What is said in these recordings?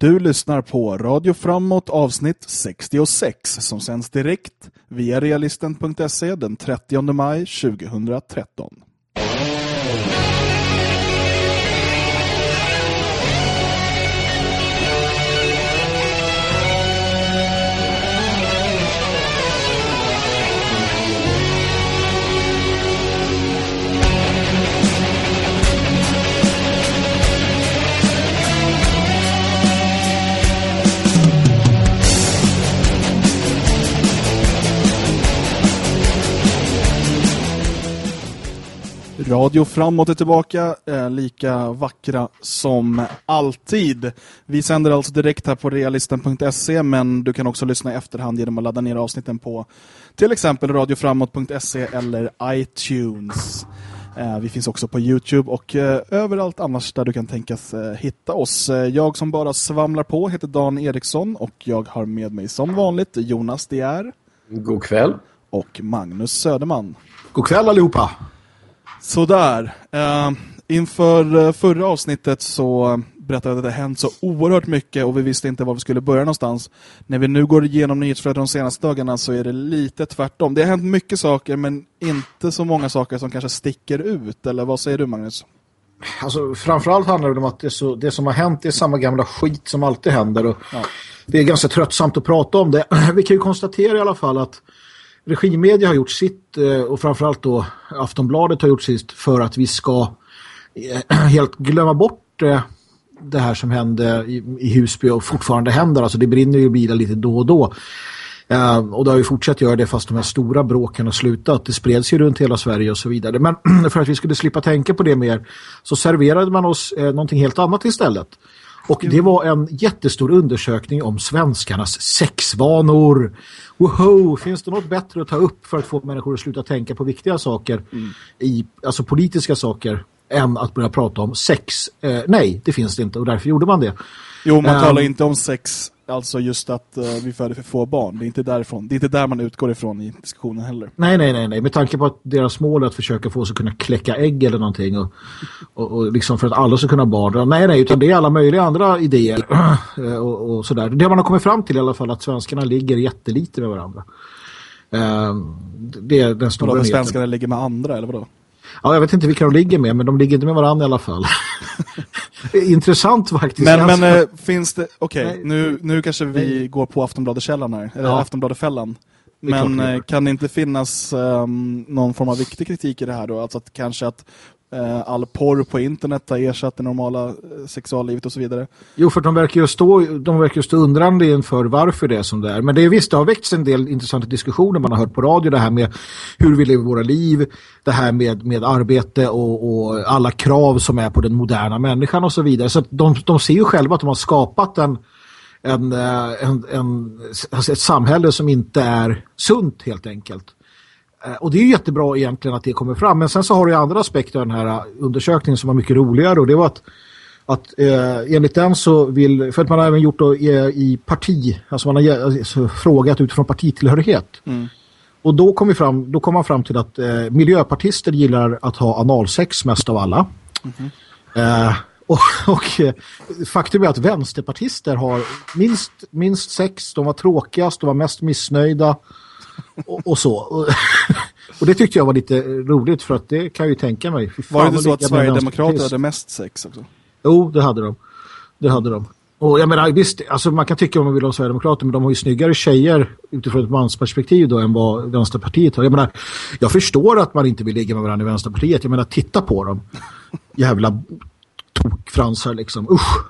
Du lyssnar på Radio Framåt avsnitt 66 som sänds direkt via realisten.se den 30 maj 2013. Radio Framåt är tillbaka, eh, lika vackra som alltid. Vi sänder alltså direkt här på realisten.se men du kan också lyssna i efterhand genom att ladda ner avsnitten på till exempel radioframåt.se eller iTunes. Eh, vi finns också på Youtube och eh, överallt annars där du kan tänkas eh, hitta oss. Eh, jag som bara svamlar på heter Dan Eriksson och jag har med mig som vanligt Jonas Dier. God kväll. Och Magnus Söderman. God kväll allihopa. Sådär. Uh, inför uh, förra avsnittet så berättade jag att det hänt så oerhört mycket och vi visste inte var vi skulle börja någonstans. När vi nu går igenom nyhetsflödet de senaste dagarna så är det lite tvärtom. Det har hänt mycket saker men inte så många saker som kanske sticker ut. Eller vad säger du Magnus? Alltså, framförallt handlar det om att det, så, det som har hänt är samma gamla skit som alltid händer. Och ja. Det är ganska tröttsamt att prata om det. Vi kan ju konstatera i alla fall att Regimedia har gjort sitt eh, och framförallt då Aftonbladet har gjort sitt för att vi ska eh, helt glömma bort eh, det här som hände i Husby och fortfarande händer. Alltså det brinner ju bilar lite då och då. och det har ju fortsatt göra det fast de här stora bråken har slutat. Det spreds ju runt hela Sverige och så vidare. Men för att vi skulle slippa tänka på det mer så serverade man oss någonting helt annat istället. Och det var en jättestor undersökning om svenskarnas sexvanor. Woho, finns det något bättre att ta upp för att få människor att sluta tänka på viktiga saker, mm. i, alltså politiska saker, än att börja prata om sex? Eh, nej, det finns det inte och därför gjorde man det. Jo, man talar um, inte om sex Alltså just att uh, vi föder för få barn. Det är inte därifrån. Det är inte där man utgår ifrån i diskussionen heller. Nej, nej, nej. nej. Med tanke på att deras mål är att försöka få oss att kunna kläcka ägg eller någonting. Och, och, och liksom för att alla ska kunna ha barn. Nej, nej. Utan det är alla möjliga andra idéer. och, och sådär. Det man har kommit fram till i alla fall att svenskarna ligger jättelite med varandra. Uh, det är den stora nyheten. Svenskarna ligger med andra, eller vadå? Ja, jag vet inte vilka de ligger med, men de ligger inte med varandra i alla fall. Intressant faktiskt. Men, men äh, finns det, okej, okay, nu, nu kanske vi nej. går på Aftonbladet-källan här, eller ja. Aftonbladet-fällan. Men äh, kan det inte finnas um, någon form av viktig kritik i det här då? Alltså att kanske att Eh, Eh, all porr på internet har ersatt det normala eh, sexuallivet och så vidare. Jo, för de verkar ju stå, de verkar stå undrande inför varför det är som det är. Men det är visst, det har väckts en del intressanta diskussioner man har hört på radio. Det här med hur vi lever våra liv, det här med, med arbete och, och alla krav som är på den moderna människan och så vidare. Så de, de ser ju själva att de har skapat en en, eh, en, en, alltså ett samhälle som inte är sunt helt enkelt. Eh, och det är jättebra egentligen att det kommer fram. Men sen så har du andra aspekter av den här eh, undersökningen som var mycket roligare. Och det var att, att eh, enligt den så vill, för att man har även gjort då, i, i parti, alltså man har alltså, frågat utifrån partitillhörighet. Mm. Och då kom, vi fram, då kom man fram till att eh, miljöpartister gillar att ha analsex mest av alla. Mm. Eh, och, och eh, faktum är att vänsterpartister har minst, minst sex, de var tråkigast, de var mest missnöjda och, och så. Och det tyckte jag var lite roligt för att det kan jag ju tänka mig. Var det inte så att Sverigedemokrater hade mest sex också? Jo, det hade de. Det hade de. Och jag menar, visst, alltså man kan tycka vad man vill om Sverigedemokrater, men de har ju snyggare tjejer utifrån ett mansperspektiv då än vad Vänsterpartiet har. Jag menar, jag förstår att man inte vill ligga med varandra i Vänsterpartiet. Jag menar, titta på dem. Jävla tokfransar liksom. Usch!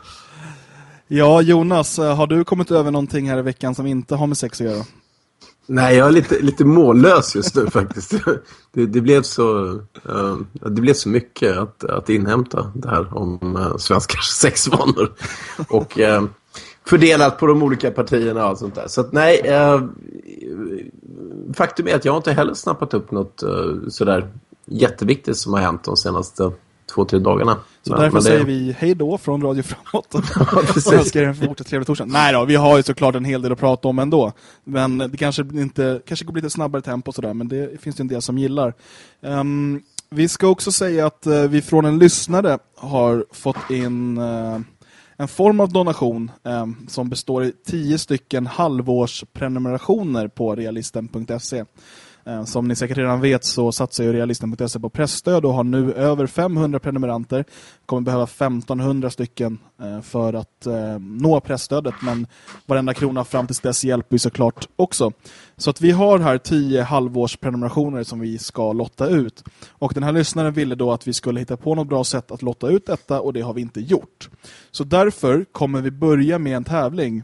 Ja, Jonas, har du kommit över någonting här i veckan som inte har med sex att göra? Nej, jag är lite, lite mållös just nu faktiskt. Det, det, blev så, uh, det blev så mycket att, att inhämta det här om eh, uh, svenskars sexvanor. Och uh, fördelat på de olika partierna och allt sånt där. Så att, nej, uh, faktum är att jag inte heller snappat upp något uh, sådär jätteviktigt som har hänt de senaste två, tre dagarna. Så men, därför men det... säger vi hej då från Radio Framåt. och önskar er en fortsatt trevlig torsdag. Nej då, vi har ju såklart en hel del att prata om ändå. Men det kanske inte kanske går lite snabbare tempo sådär, men det finns ju en del som gillar. Um, vi ska också säga att uh, vi från en lyssnare har fått in uh, en en form av donation eh, som består i tio stycken halvårsprenumerationer på realisten.se. Eh, som ni säkert redan vet så satsar ju realisten.se på pressstöd och har nu över 500 prenumeranter. Kommer behöva 1500 stycken eh, för att eh, nå pressstödet men varenda krona fram till dess hjälper ju såklart också. Så att vi har här 10 halvårsprenumerationer som vi ska lotta ut. Och den här lyssnaren ville då att vi skulle hitta på något bra sätt att lotta ut detta och det har vi inte gjort. Så därför kommer vi börja med en tävling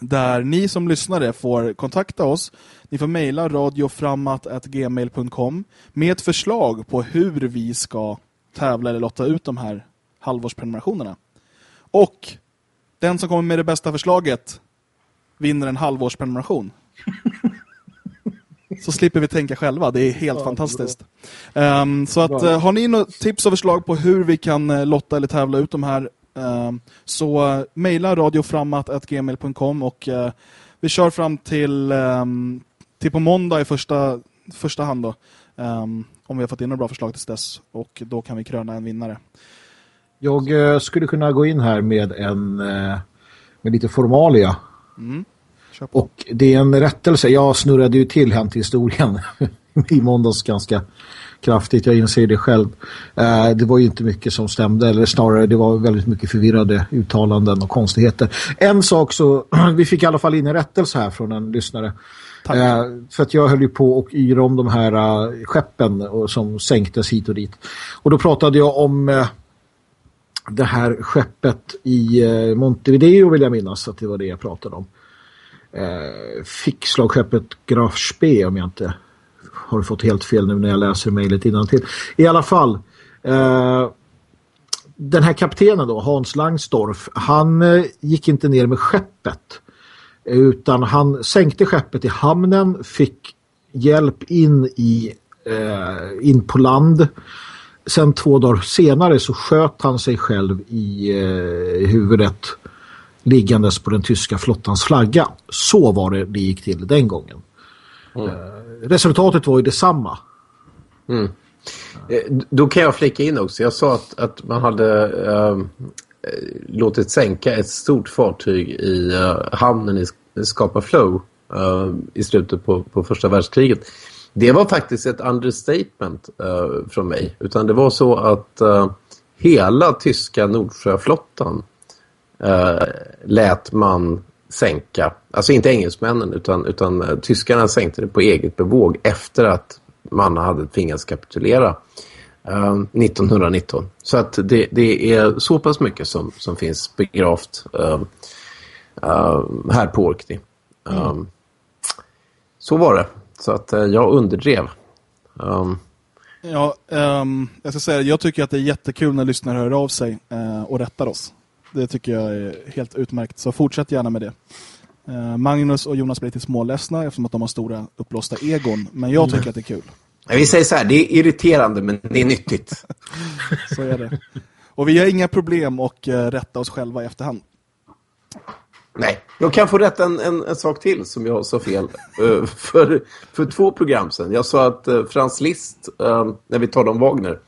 där ni som lyssnare får kontakta oss. Ni får mejla radioframmat.gmail.com med ett förslag på hur vi ska tävla eller lotta ut de här halvårsprenumerationerna. Och den som kommer med det bästa förslaget vinner en halvårsprenumeration. Så slipper vi tänka själva. Det är helt ja, fantastiskt. Um, så att, uh, har ni något tips och förslag på hur vi kan uh, lotta eller tävla ut de här så mejla radioframmat.gmail.com och eh, vi kör fram till, ehm, till på måndag i första, första hand då. Ehm, om vi har fått in några bra förslag till dess. Och då kan vi kröna en vinnare. Jag eh, skulle kunna gå in här med en eh, med lite formalia. Mm. Och det är en rättelse. Jag snurrade ju till historien i måndags ganska kraftigt, jag inser det själv. Eh, det var ju inte mycket som stämde, eller snarare det var väldigt mycket förvirrade uttalanden och konstigheter. En sak så, vi fick i alla fall in en rättelse här från en lyssnare. Eh, för att jag höll ju på och yra om de här uh, skeppen och, som sänktes hit och dit. Och då pratade jag om uh, det här skeppet i uh, Montevideo vill jag minnas att det var det jag pratade om. Uh, fick slagskeppet Graf Spee om jag inte har fått helt fel nu när jag läser mejlet till. I alla fall, eh, den här kaptenen då, Hans Langsdorff, han eh, gick inte ner med skeppet. Utan han sänkte skeppet i hamnen, fick hjälp in, i, eh, in på land. Sen två dagar senare så sköt han sig själv i eh, huvudet liggandes på den tyska flottans flagga. Så var det det gick till den gången. Mm. Resultatet var ju detsamma. Mm. Eh, då kan jag flika in också. Jag sa att, att man hade äh, låtit sänka ett stort fartyg i äh, hamnen i Skapa Flow äh, i slutet på, på första världskriget. Det var faktiskt ett understatement äh, från mig. Utan det var så att hela tyska Nordsjöflottan lät man sänka, alltså inte engelsmännen utan, utan uh, tyskarna sänkte det på eget bevåg efter att man hade tvingats kapitulera ehm, uh, 1919. Så att det, det, är så pass mycket som, som finns begravt uh, här på Orkney. Mm. Så var det. Så att eh, jag underdrev. Um, ja, um, jag ska säga jag tycker att det är jättekul när lyssnare hör av sig eh, och rättar oss. Det tycker jag är helt utmärkt. Så fortsätt gärna med det. Uh, Magnus och Jonas blir lite småledsna eftersom att de har stora uppblåsta egon. Men jag tycker att det är kul. Vi säger så här, det är irriterande men det är nyttigt. så är det. Och vi har inga problem att uh, rätta oss själva i efterhand. Nej, jag kan få rätta en, en, en sak till som jag sa fel uh, för, för två program sedan. Jag sa att Frans Liszt, när vi talade om Wagner,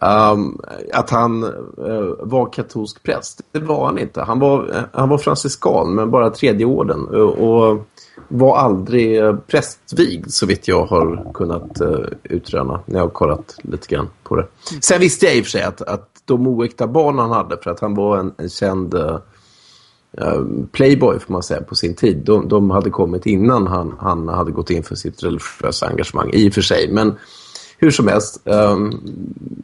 Um, att han uh, var katolsk präst. Det var han inte. Han var, uh, han var franciskan men bara tredje orden uh, och var aldrig uh, prästvigd så vitt jag har kunnat utröna när jag har kollat lite grann på det. Sen visste jag i och för sig att, att de oäkta barn han hade för att han var en, en känd playboy får man säga på sin tid. De, de hade kommit innan han, han hade gått in för sitt religiösa engagemang i och för sig. Men hur som helst, um,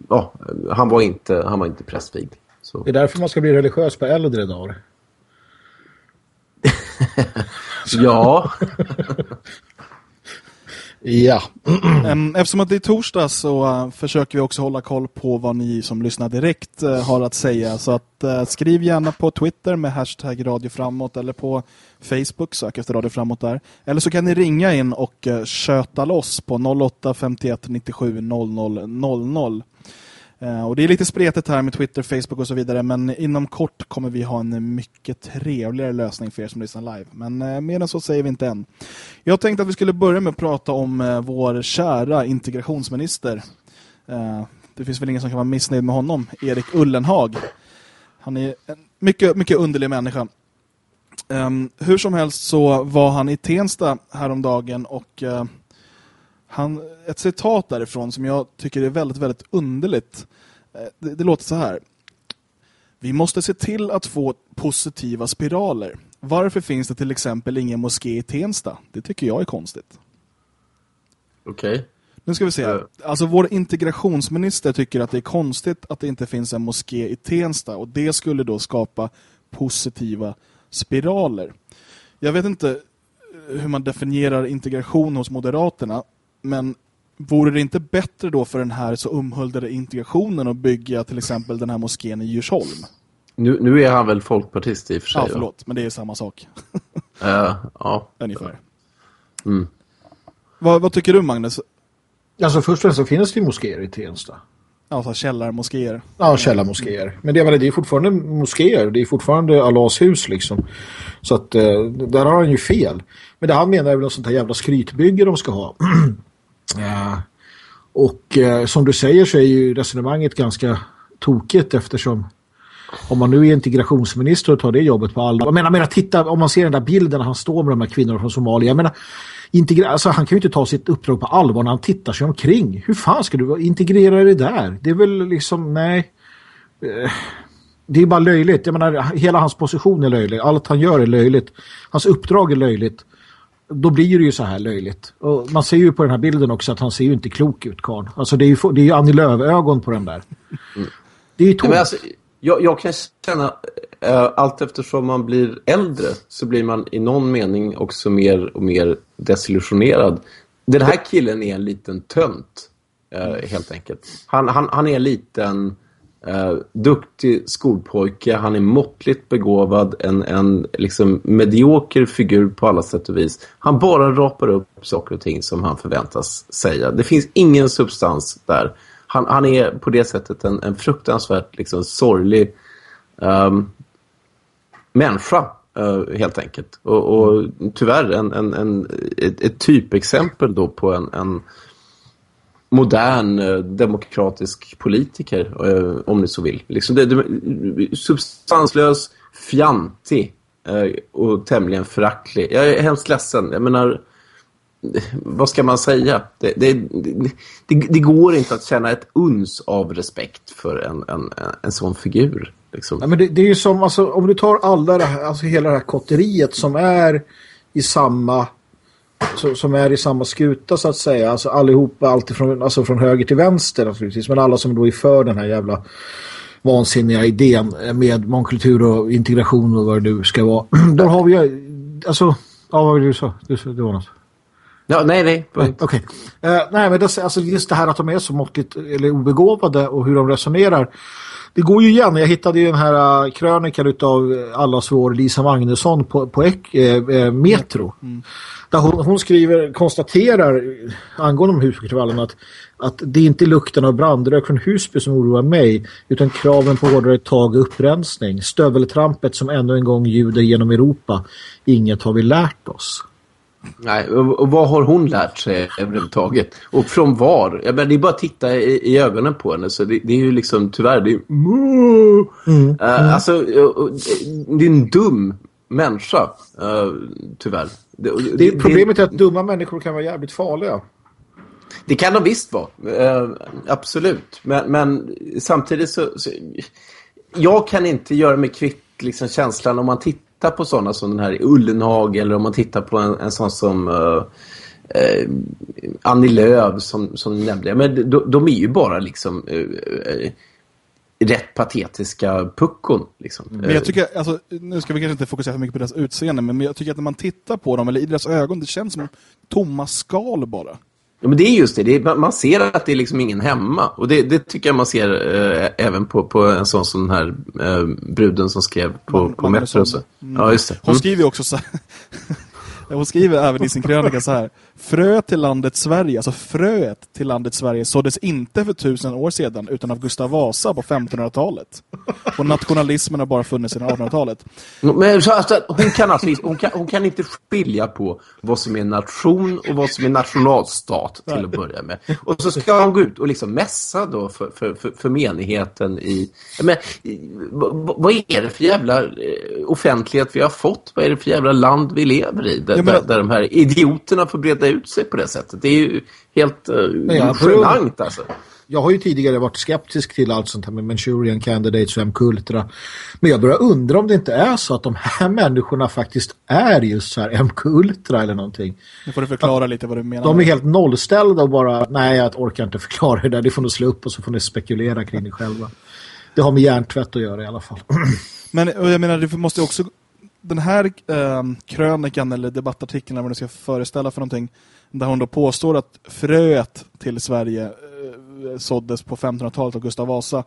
ja, han var inte, han var inte prästvigd. Så. Det är därför man ska bli religiös på äldre dagar. ja. ja. Eftersom att det är torsdag så uh, försöker vi också hålla koll på vad ni som lyssnar direkt uh, har att säga. Så att uh, skriv gärna på Twitter med hashtag Radio Framåt eller på Facebook, sök efter Radio Framåt där. Eller så kan ni ringa in och köta loss på 08 51 97 00 00. Eh, och det är lite spretigt här med Twitter, Facebook och så vidare men inom kort kommer vi ha en mycket trevligare lösning för er som lyssnar live. Men eh, mer än så säger vi inte än. Jag tänkte att vi skulle börja med att prata om eh, vår kära integrationsminister. Det finns väl ingen som kan vara missnöjd med honom, Erik Ullenhag. Han är en mycket, mycket underlig människa. Um, hur som helst så var han i Tensta häromdagen och uh, han, ett citat därifrån som jag tycker är väldigt, väldigt underligt. Uh, det, det låter så här. Vi måste se till att få positiva spiraler. Varför finns det till exempel ingen moské i Tensta? Det tycker jag är konstigt. Okej. Okay. Nu ska vi se. Uh. Alltså vår integrationsminister tycker att det är konstigt att det inte finns en moské i Tensta och det skulle då skapa positiva spiraler. Jag vet inte eh, hur man definierar integration hos Moderaterna men vore det inte bättre då för den här så umhuldade integrationen att bygga till exempel den här moskén i Djursholm? Nu, nu är han väl folkpartist i och för sig? Ja, förlåt. Då? Men det är samma sak. uh, ja. Ungefär. Mm. Vad, vad, tycker du, Magnus? Alltså först och främst så finns det ju moskéer i Tensta. Alltså källarmoskéer. Ja, källarmoskéer. Men det, det är fortfarande moskéer. Det är fortfarande Allahs hus liksom. Så att eh, där har han ju fel. Men det han menar är väl något sånt här jävla skrytbygge de ska ha. Eh, och eh, som du säger så är ju resonemanget ganska tokigt eftersom om man nu är integrationsminister och tar det jobbet på allvar. Jag menar, menar titta, om man ser den där bilden när han står med de här kvinnorna från Somalia. Jag menar, integra alltså, han kan ju inte ta sitt uppdrag på allvar när han tittar sig omkring. Hur fan ska du integrera det där? Det är väl liksom, nej. Eh, det är bara löjligt. Jag menar, hela hans position är löjlig. Allt han gör är löjligt. Hans uppdrag är löjligt. Då blir det ju så här löjligt. Och man ser ju på den här bilden också att han ser ju inte klok ut, Karl. Alltså det är ju, det är ju Annie Lööf-ögon på den där. Mm. Det är ju tomt. Alltså, jag, jag, kan känna, äh, allt eftersom man blir äldre så blir man i någon mening också mer och mer desillusionerad. Den här killen är en liten tönt, äh, helt enkelt. Han, han, han är en liten äh, duktig skolpojke, han är måttligt begåvad, en, en liksom medioker figur på alla sätt och vis. Han bara rapar upp saker och ting som han förväntas säga. Det finns ingen substans där han, han är på det sättet en, en fruktansvärt liksom, sorglig um, människa uh, helt enkelt. Och, och tyvärr en, en, en, ett, ett typexempel då på en, en modern eh, demokratisk politiker, eh, om ni så vill. Liksom det, det, substanslös, fjantig eh, och tämligen föraktlig. Jag är hemskt ledsen. Jag menar, vad ska man säga? Det, det, det, det, går inte att känna ett uns av respekt för en, en, en sån figur. Liksom. Nej, men det, är ju som, alltså, om du tar alla det här, alltså hela det här kotteriet som är i samma som är i samma skuta så att säga. Alltså allihopa, alltifrån alltså från höger till vänster naturligtvis. Men alla som då är för den här jävla vansinniga idén med mångkultur och integration och vad det nu ska vara. Då har vi ju, alltså, ja vad vill du säga? Det var något. Ja, nej, nej. Okej. Okay. Uh, eh, nej, men det, alltså just det här att de är så måttligt eller obegåvade och hur de resonerar. Det går ju igen. Jag hittade ju den här uh, krönikan av allas vår Lisa Magnusson på, på ek, uh, Metro. Mm. Där hon, hon, skriver, konstaterar angående de huskulturvallen att, att det är inte lukten av brandrök från Husby som oroar mig utan kraven på hårdare tag och upprensning. Stöveltrampet som ännu en gång ljuder genom Europa. Inget har vi lärt oss. Nej, och vad har hon lärt sig överhuvudtaget? Och från var? Jag menar, det är bara att titta i, i ögonen på henne. Så det, det, är ju liksom, tyvärr, det är mm. Uh, Alltså, det är en dum människa, uh, tyvärr. Det, det, problemet är att dumma människor kan vara jävligt farliga. Det kan de visst vara, uh, absolut. Men, men samtidigt så, så, Jag kan inte göra mig kvitt liksom, känslan om man tittar tittar på sådana som den här Ullenhag eller om man tittar på en, en sån som uh, uh, Annie Lööf som, som nämnde. Men de, de är ju bara liksom uh, uh, rätt patetiska puckon. Liksom. Men jag tycker, alltså, nu ska vi kanske inte fokusera för mycket på deras utseende, men jag tycker att när man tittar på dem, eller i deras ögon, det känns som tomma skal bara. Ja, men det är just det. det är, man ser att det är liksom ingen hemma. Och det, det tycker jag man ser eh, även på, på en sån som den här eh, bruden som skrev på, man, på Metro. Mm. Ja, just det. Mm. Hon skriver också så Hon skriver även i sin krönika så här. Frö till landet Sverige, alltså fröet till landet Sverige såddes inte för tusen år sedan utan av Gustav Vasa på 1500-talet. Och nationalismen har bara funnits sedan 1800-talet. Men så, alltså, hon, kan alltså, hon, kan, hon kan inte skilja på vad som är nation och vad som är nationalstat till att börja med. Och så ska hon gå ut och liksom mässa då för, för, för, för menigheten i... Men, vad är det för jävla eh, offentlighet vi har fått? Vad är det för jävla land vi lever i? Där, menar, där, de här idioterna får breda ut sig på det sättet. Det är ju helt uh, genant alltså. Jag har ju tidigare varit skeptisk till allt sånt här med Manchurian Candidates och M-Kultra. Men jag börjar undra om det inte är så att de här människorna faktiskt är just så här M-Kultra eller någonting. Nu får du förklara att lite vad du menar. De är helt nollställda och bara, nej jag orkar inte förklara det där. Det får ni slå upp och så får ni spekulera kring det själva. Det har med hjärntvätt att göra i alla fall. Men jag menar, du måste också den här eh, krönikan eller debattartikeln eller vad det ska föreställa för någonting där hon då påstår att fröet till Sverige eh, såddes på 1500-talet av Gustav Vasa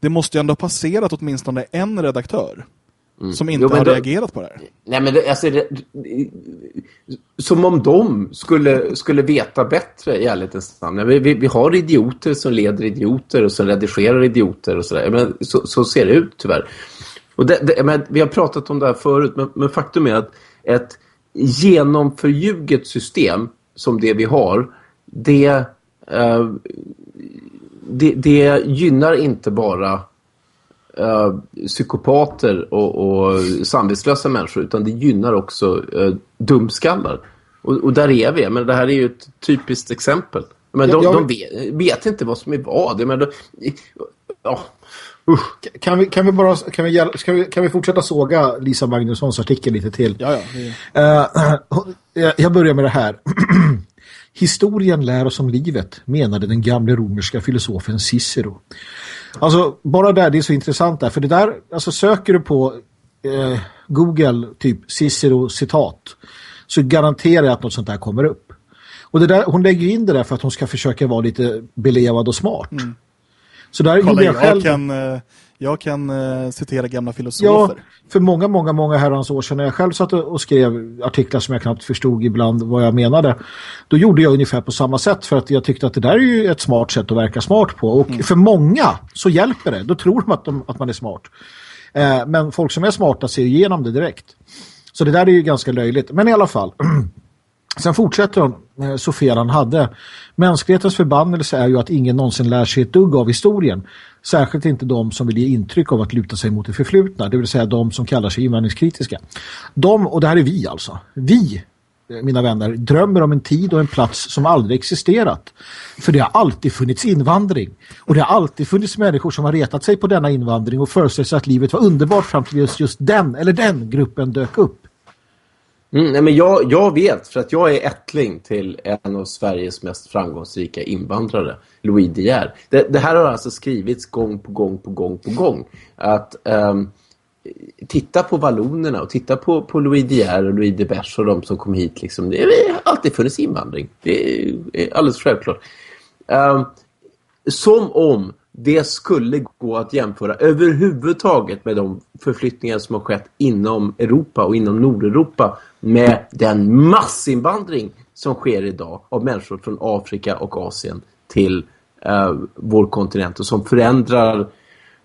det måste ju ändå ha passerat åtminstone en redaktör mm. som inte jo, har då, reagerat på det här. Nej men det, alltså, det, som om de skulle, skulle veta bättre i ärlighetens namn. Vi, vi, vi, har idioter som leder idioter och som redigerar idioter och sådär. Men så, så ser det ut tyvärr. Och det, det, men, vi har pratat om det här förut, men, men faktum är att ett genomförljuget system som det vi har, det, eh, det, det, gynnar inte bara eh, psykopater och, och samvetslösa människor, utan det gynnar också eh, dumskallar. Och, och, där är vi. Men det här är ju ett typiskt exempel. Men de, jag... de vet, vet, inte vad som är vad. Men de, ja, Usch. Kan vi, kan vi bara kan vi, kan vi, kan vi fortsätta såga Lisa Magnussons artikel lite till? Ja, ja. Uh, jag börjar med det här. Historien lär oss om livet, menade den gamla romerska filosofen Cicero. Alltså, bara där, det är så intressant där. För det där, alltså söker du på eh, Google typ Cicero citat så garanterar jag att något sånt där kommer upp. Och det där, hon lägger in det där för att hon ska försöka vara lite belevad och smart. Mm. Så där Kolla, jag, själv... kan, eh, jag kan uh, citera gamla filosofer. Ja, för många, många, många herrans år sedan när jag själv satt och skrev artiklar som jag knappt förstod ibland vad jag menade. Då gjorde jag ungefär på samma sätt för att jag tyckte att det där är ju ett smart sätt att verka smart på. Och mm. för många så hjälper det. Då tror de att, de, att man är smart. Eh, men folk som är smarta ser igenom det direkt. Så det där är ju ganska löjligt. Men i alla fall... Sen fortsätter hon, så Sofia han hade. Mänsklighetens förbannelse är ju att ingen någonsin lär sig ett dugg av historien. Särskilt inte de som vill ge intryck av att luta sig mot det förflutna. Det vill säga de som kallar sig invandringskritiska. De, och det här är vi alltså. Vi, eh, mina vänner, drömmer om en tid och en plats som aldrig existerat. För det har alltid funnits invandring. Och det har alltid funnits människor som har retat sig på denna invandring och föreställt sig att livet var underbart fram till just, just den eller den gruppen dök upp. Mm, nej, men jag, jag vet, för att jag är ättling till en av Sveriges mest framgångsrika invandrare, Louis De Geer. Det, det, här har alltså skrivits gång på gång på gång på gång. Att um, titta på vallonerna och titta på, på Louis De Geer och Louis de Bers och de som kom hit. Liksom. Det har alltid funnits invandring. Det är alldeles självklart. Um, som om det skulle gå att jämföra överhuvudtaget med de förflyttningar som har skett inom Europa och inom Nordeuropa med den massinvandring som sker idag av människor från Afrika och Asien till uh, vår kontinent och som förändrar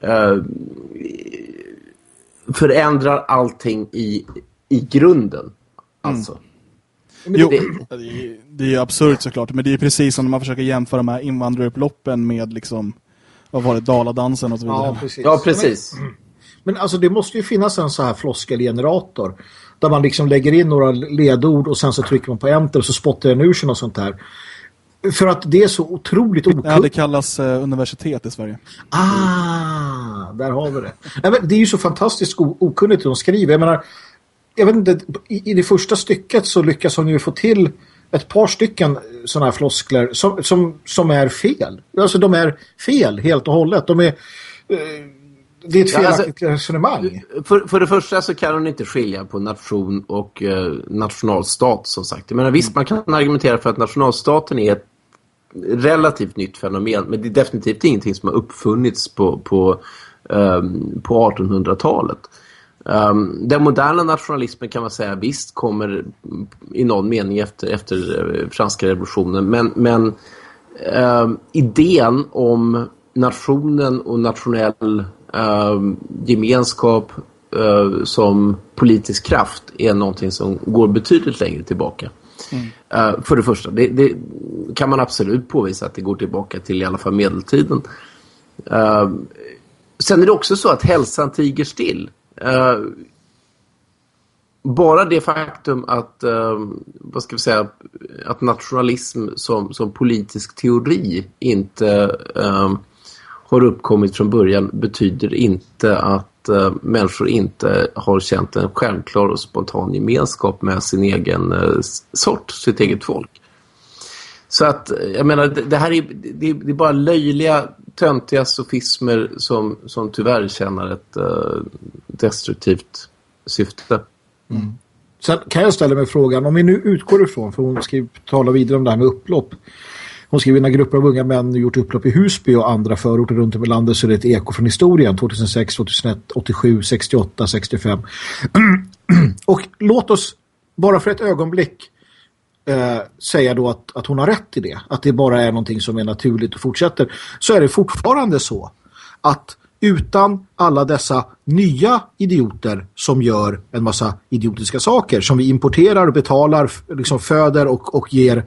uh, förändrar allting i, i grunden. Mm. Alltså. Mm. Jo, det, det är absurt såklart, men det är precis som när man försöker jämföra de här invandrarupploppen med liksom vad var det, Daladansen och så vidare. Ja, precis. Ja, precis. Men, men alltså det måste ju finnas en så här floskelgenerator där man liksom lägger in några ledord och sen så trycker man på enter och så spottar den ur sig och sånt här. För att det är så otroligt okunnigt. Ja, det kallas eh, universitet i Sverige. Ah, där har vi det. Nej, men det är ju så fantastiskt okunnigt hur de skriver. Jag menar, jag vet inte, i, i det första stycket så lyckas hon ju få till ett par stycken sådana här floskler som, som, som är fel. Alltså de är fel helt och hållet. De är... Eh, det är ett felaktigt ja, alltså, resonemang. För, för det första så kan hon inte skilja på nation och eh, nationalstat som sagt. Jag menar, visst, man kan argumentera för att nationalstaten är ett relativt nytt fenomen. Men det är definitivt ingenting som har uppfunnits på, på, um, på 1800-talet. Um, den moderna nationalismen kan man säga visst kommer i någon mening efter, efter uh, franska revolutionen. Men, men uh, idén om nationen och nationell uh, gemenskap uh, som politisk kraft är någonting som går betydligt längre tillbaka. Mm. Uh, för det första, det, det, kan man absolut påvisa att det går tillbaka till i alla fall medeltiden. Uh, sen är det också så att hälsan tiger still. Eh, bara det faktum att, eh, vad ska vi säga, att nationalism som, som politisk teori inte eh, har uppkommit från början betyder inte att uh, människor inte har känt en självklar och spontan gemenskap med sin egen uh, sort, sitt eget folk. Så att, jag menar, det, här är, det, det, är bara löjliga, töntiga sofismer som, som tyvärr tjänar ett uh, destruktivt syfte. Mm. Sen kan jag ställa mig frågan, om vi nu utgår ifrån, för hon ska tala vidare om det här med upplopp. Hon skriver när grupper av unga män gjort upplopp i Husby och andra förorter runt om i landet så är det ett eko från historien 2006, 2001, 87, 68, 65. och låt oss bara för ett ögonblick eh, säga då att, att hon har rätt i det. Att det bara är någonting som är naturligt och fortsätter. Så är det fortfarande så att utan alla dessa nya idioter som gör en massa idiotiska saker som vi importerar, betalar, liksom föder och, och ger,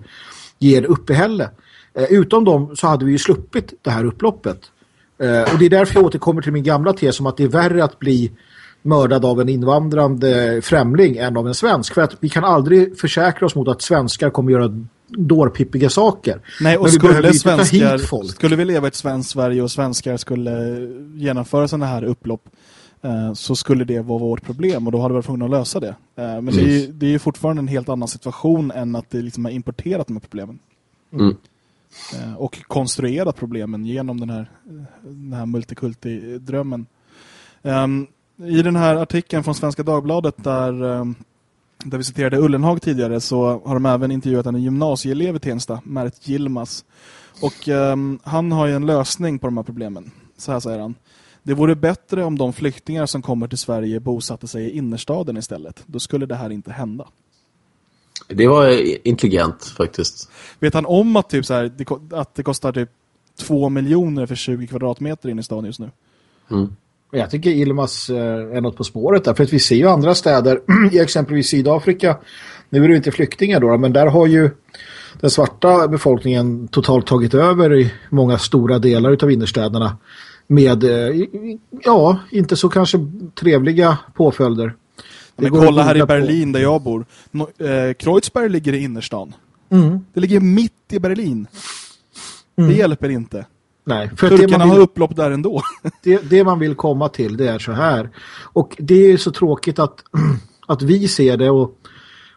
ger uppehälle Eh, utom dem så hade vi ju sluppit det här upploppet. Eh, och det är därför jag återkommer till min gamla tes om att det är värre att bli mördad av en invandrande främling än av en svensk. För att vi kan aldrig försäkra oss mot att svenskar kommer göra dårpippiga saker. Nej, och skulle, svenskar, skulle vi leva i ett svenskt Sverige och svenskar skulle genomföra sådana här upplopp eh, så skulle det vara vårt problem och då hade vi varit tvungna att lösa det. men mm. det, är ju, det är ju fortfarande en helt annan situation än att det liksom har importerat de här problemen. Mm. Eh, och konstruerat problemen genom den här, den här multikulti-drömmen. I den här artikeln från Svenska Dagbladet där, um, där vi citerade Ullenhag tidigare så har de även intervjuat en gymnasieelev i Tensta, Mert Gilmas. Och um, han har ju en lösning på de här problemen. Så här säger han. Det vore bättre om de flyktingar som kommer till Sverige bosatte sig i innerstaden istället. Då skulle det här inte hända. Det var intelligent faktiskt. Vet han om att, typ så här, att det kostar typ två miljoner för 20 kvadratmeter in i stan just nu? Mm. Jag tycker Ilmas eh, är något på spåret där. För att vi ser ju andra städer, i exempelvis Sydafrika. Nu är det inte flyktingar då, men där har ju den svarta befolkningen totalt tagit över i många stora delar av innerstäderna. Med, eh, ja, inte så kanske trevliga påföljder. Men kolla här i Berlin på. där jag bor. No, eh, Kreuzberg ligger i innerstan. Mm. Det ligger mitt i Berlin. Mm. Det hjälper inte. Nej, för Turkarna vill, har upplopp där ändå. det, det man vill komma till det är så här. Och det är så tråkigt att, att vi ser det och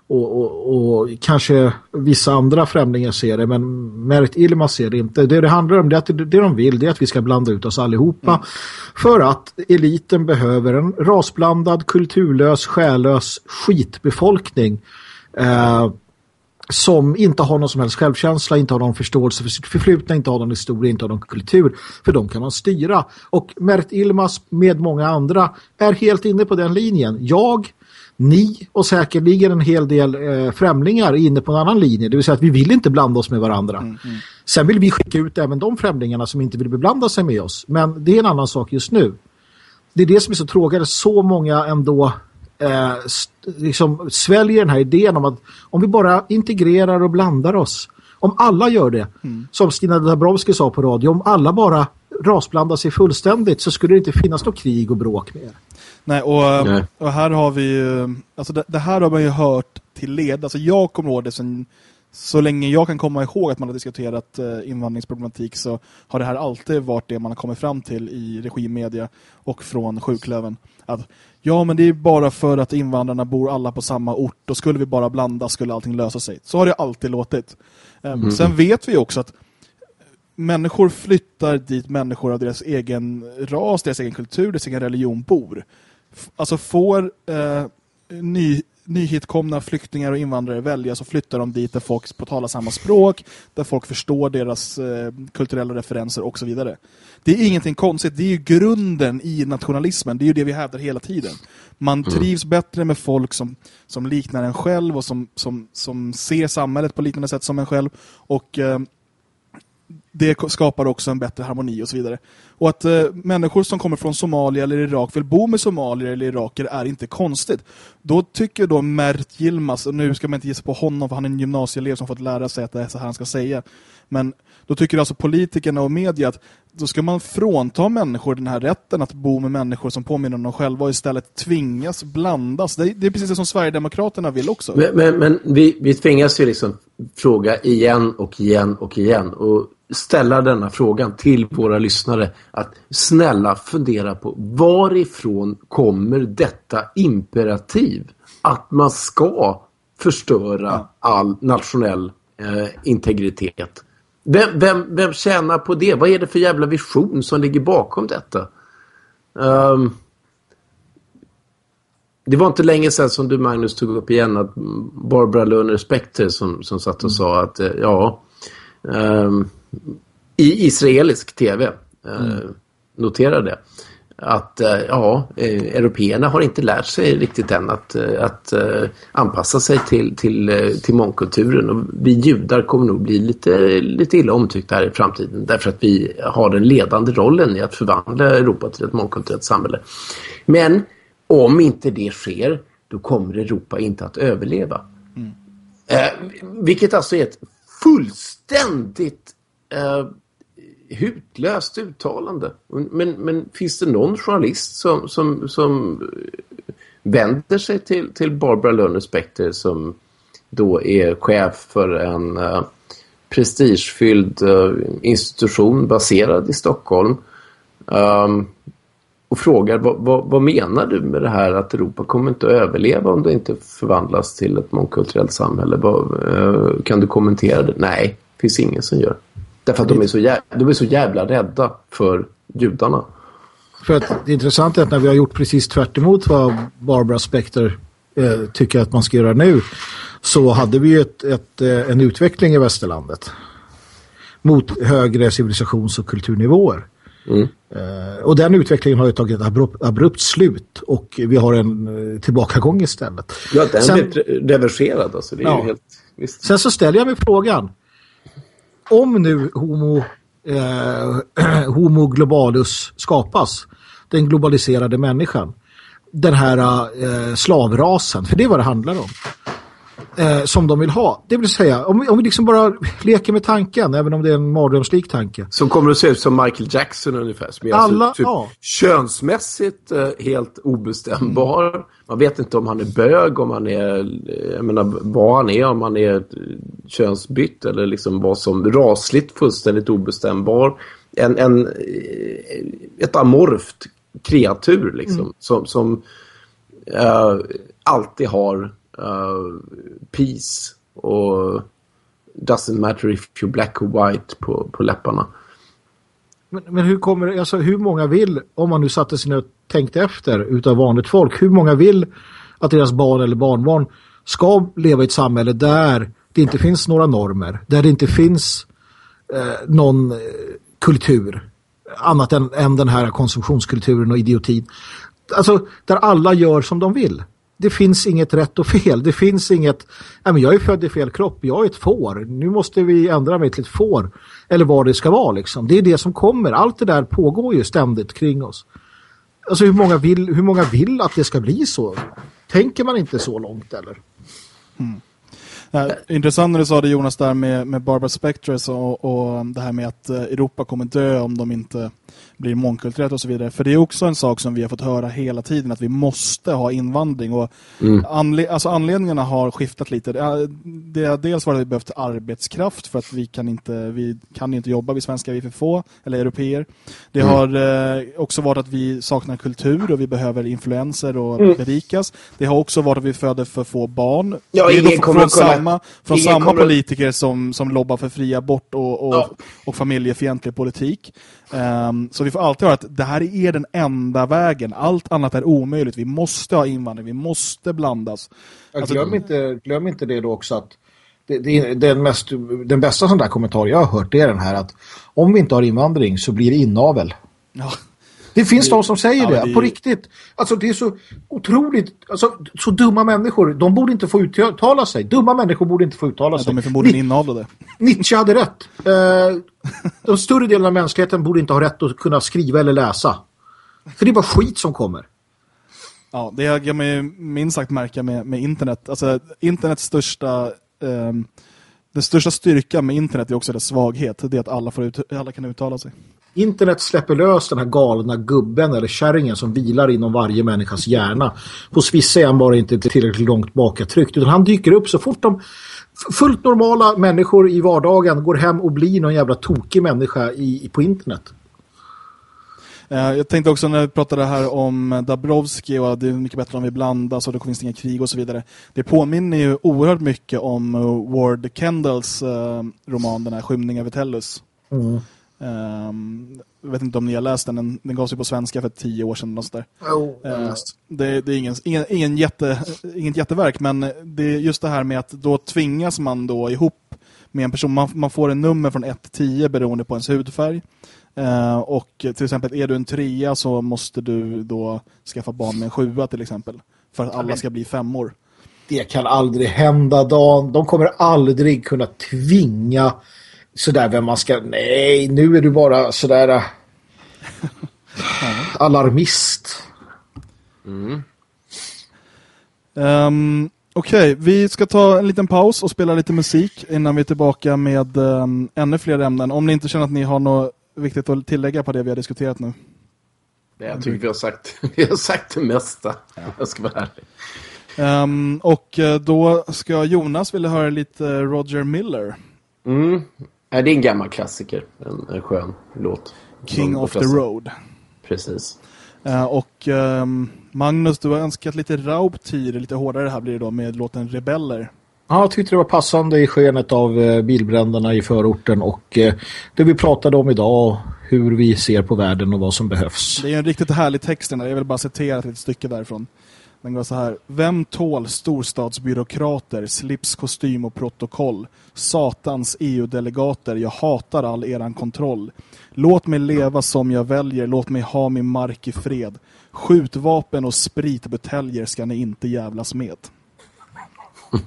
och, och, och, kanske vissa andra främlingar ser det men Merit Ilma ser det inte. Det det handlar om det att det, det de vill det är att vi ska blanda ut oss allihopa mm. för att eliten behöver en rasblandad, kulturlös, själlös skitbefolkning eh, som inte har någon som helst självkänsla, inte har någon förståelse för sitt förflutna, inte har någon historia, inte har någon kultur. För de kan man styra. Och Mert Ilmas med många andra är helt inne på den linjen. Jag ni och säkerligen en hel del eh, främlingar är inne på en annan linje. Det vill säga att vi vill inte blanda oss med varandra. Mm, mm. Sen vill vi skicka ut även de främlingarna som inte vill beblanda sig med oss. Men det är en annan sak just nu. Det är det som är så tråkigt. Så många ändå eh, liksom sväljer den här idén om att om vi bara integrerar och blandar oss. Om alla gör det, mm. som Stina Dabrowski sa på radio, om alla bara rasblandar sig fullständigt så skulle det inte finnas något krig och bråk mer. Nej, och, Nej. och här har vi ju, alltså det, det, här har man ju hört till led. Alltså jag kommer ihåg det sen, så länge jag kan komma ihåg att man har diskuterat eh, invandringsproblematik så har det här alltid varit det man har kommit fram till i regimmedia och från sjuklöven. Att ja, men det är bara för att invandrarna bor alla på samma ort och skulle vi bara blanda skulle allting lösa sig. Så har det alltid låtit. Um, mm. Sen vet vi också att människor flyttar dit människor av deras egen ras, deras egen kultur, deras egen religion bor alltså får eh, ny nyhitkomna flyktingar och invandrare välja så flyttar de dit där folk talar samma språk, där folk förstår deras eh, kulturella referenser och så vidare. Det är ingenting konstigt, det är ju grunden i nationalismen, det är ju det vi hävdar hela tiden. Man mm. trivs bättre med folk som, som liknar en själv och som, som, som ser samhället på liknande sätt som en själv och eh, det skapar också en bättre harmoni och så vidare. Och att eh, människor som kommer från Somalia eller Irak vill bo med somalier eller iraker är inte konstigt. Då tycker då Mert Yilmaz, och nu ska man inte gissa på honom för han är en gymnasieelev som fått lära sig att det är så här han ska säga. Men då tycker alltså politikerna och media att då ska man frånta människor den här rätten att bo med människor som påminner om dem själva och istället tvingas blandas. Det är, det är precis det som Sverigedemokraterna vill också. Men, men, men vi, vi tvingas ju liksom fråga igen och igen och igen och ställa denna frågan till våra lyssnare att snälla fundera på varifrån kommer detta imperativ att man ska förstöra all nationell eh, integritet. Vem, vem, vem tjänar på det? Vad är det för jävla vision som ligger bakom detta? Um, det var inte länge sedan som du Magnus tog upp igen att Barbara Löner Specter som, som satt och mm. sa att eh, ja um, i israelisk tv mm. noterade det att eh, ja, eh, européerna har inte lärt sig riktigt än att, eh, att anpassa sig till, till, till mångkulturen och vi judar kommer nog bli lite, lite illa omtyckta här i framtiden därför att vi har den ledande rollen i att förvandla Europa till ett mångkulturellt samhälle. Men om inte det sker då kommer Europa inte att överleva. Mm. Eh, vilket alltså är ett fullständigt eh, hutlöst uttalande. Men, men finns det någon journalist som, som, som vänder sig till, till Barbara Lönnespecter som då är chef för en eh, prestigefylld eh, institution baserad i Stockholm um, och frågar vad, vad, vad, menar du med det här att Europa kommer inte att överleva om det inte förvandlas till ett mångkulturellt samhälle? Vad, uh, kan du kommentera det? Nej, det finns ingen som gör. Därför att de är, så jävla, de är så jävla rädda för judarna. För att det intressanta är att när vi har gjort precis tvärt vad Barbara Specter eh, tycker att man ska göra nu så hade vi ett, ett, eh, en utveckling i västerlandet mot högre civilisations- och kulturnivåer. Mm. Eh, och den utvecklingen har ju tagit ett abrupt, abrupt slut och vi har en eh, tillbakagång istället. Ja, den Sen, blir reverserad alltså. Det är ja. helt, visst. Sen så ställer jag mig frågan om nu homo, eh, homo globalus skapas, den globaliserade människan, den här eh, slavrasen, för det är vad det handlar om eh, som de vill ha. Det vill säga, om, om vi liksom bara leker med tanken, även om det är en mardrömslik tanke. Som kommer att se ut som Michael Jackson ungefär. Som är alltså Alla, alltså, typ ja. könsmässigt eh, helt obestämbar. Mm. Man vet inte om han är bög, om han är, jag menar, vad han är, om han är könsbytt eller liksom vad som rasligt fullständigt obestämbar. En, en, ett amorft kreatur liksom, mm. som, som uh, alltid har uh, peace och doesn't matter if you're black or white på, på läpparna. Men, men hur kommer alltså hur många vill, om man nu satte sig ner och tänkte efter utav vanligt folk, hur många vill att deras barn eller barnbarn ska leva i ett samhälle där det inte finns några normer, där det inte finns eh, någon eh, kultur annat än, än den här konsumtionskulturen och idiotin. Alltså där alla gör som de vill det finns inget rätt och fel. Det finns inget, men jag är född i fel kropp, jag är ett får. Nu måste vi ändra mig till ett får. Eller vad det ska vara liksom. Det är det som kommer. Allt det där pågår ju ständigt kring oss. Alltså hur många vill, hur många vill att det ska bli så? Tänker man inte så långt eller? Mm. Ja, intressant när du sa det Jonas där med, med Barbara Spectres och, och det här med att eh, Europa kommer dö om de inte blir mångkulturellt och så vidare. För det är också en sak som vi har fått höra hela tiden att vi måste ha invandring och mm. anle alltså anledningarna har skiftat lite. Det, det dels var det att vi behövt arbetskraft för att vi kan inte, vi kan inte jobba, vi svenskar vi är för få, eller europeer. Det mm. har eh, också varit att vi saknar kultur och vi behöver influenser och mm. berikas. Det har också varit att vi föder för få barn. Ja, kommer, att kunna, samma, från samma politiker som, som lobbar för fri abort och, och, Ja. och familjefientlig politik. Ehm, så vi får alltid höra att det här är den enda vägen. Allt annat är omöjligt. Vi måste ha invandring, vi måste blandas. Alltså, glöm, inte, glöm inte det då också att det, det, den, mest, den bästa sån där kommentar jag har hört är den här att om vi inte har invandring så blir det inavel. Ja. Det finns de som säger Ja, det, det på riktigt. Alltså det är så otroligt, alltså så dumma människor, de borde inte få uttala sig. Dumma människor borde inte få uttala sig. De är förmodligen Ni- inavlade. Nietzsche hade rätt. Eh, de större delen av mänskligheten borde inte ha rätt att kunna skriva eller läsa. För det är bara skit som kommer. Ja, det jag kan minst sagt märka med, med internet. Alltså, internets största... ehm, den största styrkan med internet är också dess svaghet. Det är att alla, får ut, alla kan uttala sig. Internet släpper lös den här galna gubben eller kärringen som vilar inom varje människas hjärna. Hos vissa är han bara inte tillräckligt långt bakatryckt utan han dyker upp så fort de fullt normala människor i vardagen går hem och blir någon jävla tokig människa i, på internet. Eh, Jag tänkte också när vi pratade här om Dabrowski och att det är mycket bättre om vi blandas och det finns inga krig och så vidare. Det påminner ju oerhört mycket om eh, Ward Kendalls eh, roman, den här Skymning över Tellus. Mm. Ehm, jag vet inte om ni har läst den, den, den gavs ju på svenska för tio år sedan. Så där. Oh, Eh, det, det är ingen, ingen, ingen jätte, inget jätteverk, men det är just det här med att då tvingas man då ihop med en person. Man, man får en nummer från 1 till 10 beroende på ens hudfärg. Eh, och till exempel är du en trea så måste du då skaffa barn med en sjua till exempel. För att alla ska bli femmor. Det kan aldrig hända, Dan. De kommer aldrig kunna tvinga sådär vem man ska... Nej, nu är du bara sådär... äh, alarmist. Um, Okej, vi ska ta en liten paus och spela lite musik innan vi är tillbaka med um, ännu fler ämnen. Om ni inte känner att ni har något viktigt att tillägga på det vi har diskuterat nu. Jag tycker vi har sagt, vi har sagt det mesta. Jag ska vara ärlig. Ehm, och eh, då ska Jonas vilja höra lite Roger Miller, Mm. Nej, det är en gammal klassiker. En, en skön låt. King of the Road. Precis. Eh, och ehm, Magnus, du har önskat lite Raubtir, lite hårdare här blir det då med låten Rebeller. Ja, jag tyckte det var passande i skenet av eh, bilbränderna i förorten och eh, det vi pratade om idag, hur vi ser på världen och vad som behövs. Det är en riktigt härlig text. Jag vill bara citera ett litet stycke därifrån. Den går så här. Vem tål storstadsbyråkrater, slips, kostym och protokoll? Satans EU-delegater, jag hatar all eran kontroll. Låt mig leva som jag väljer, låt mig ha min mark i fred. Skjutvapen och spritbuteljer ska ni inte jävlas med.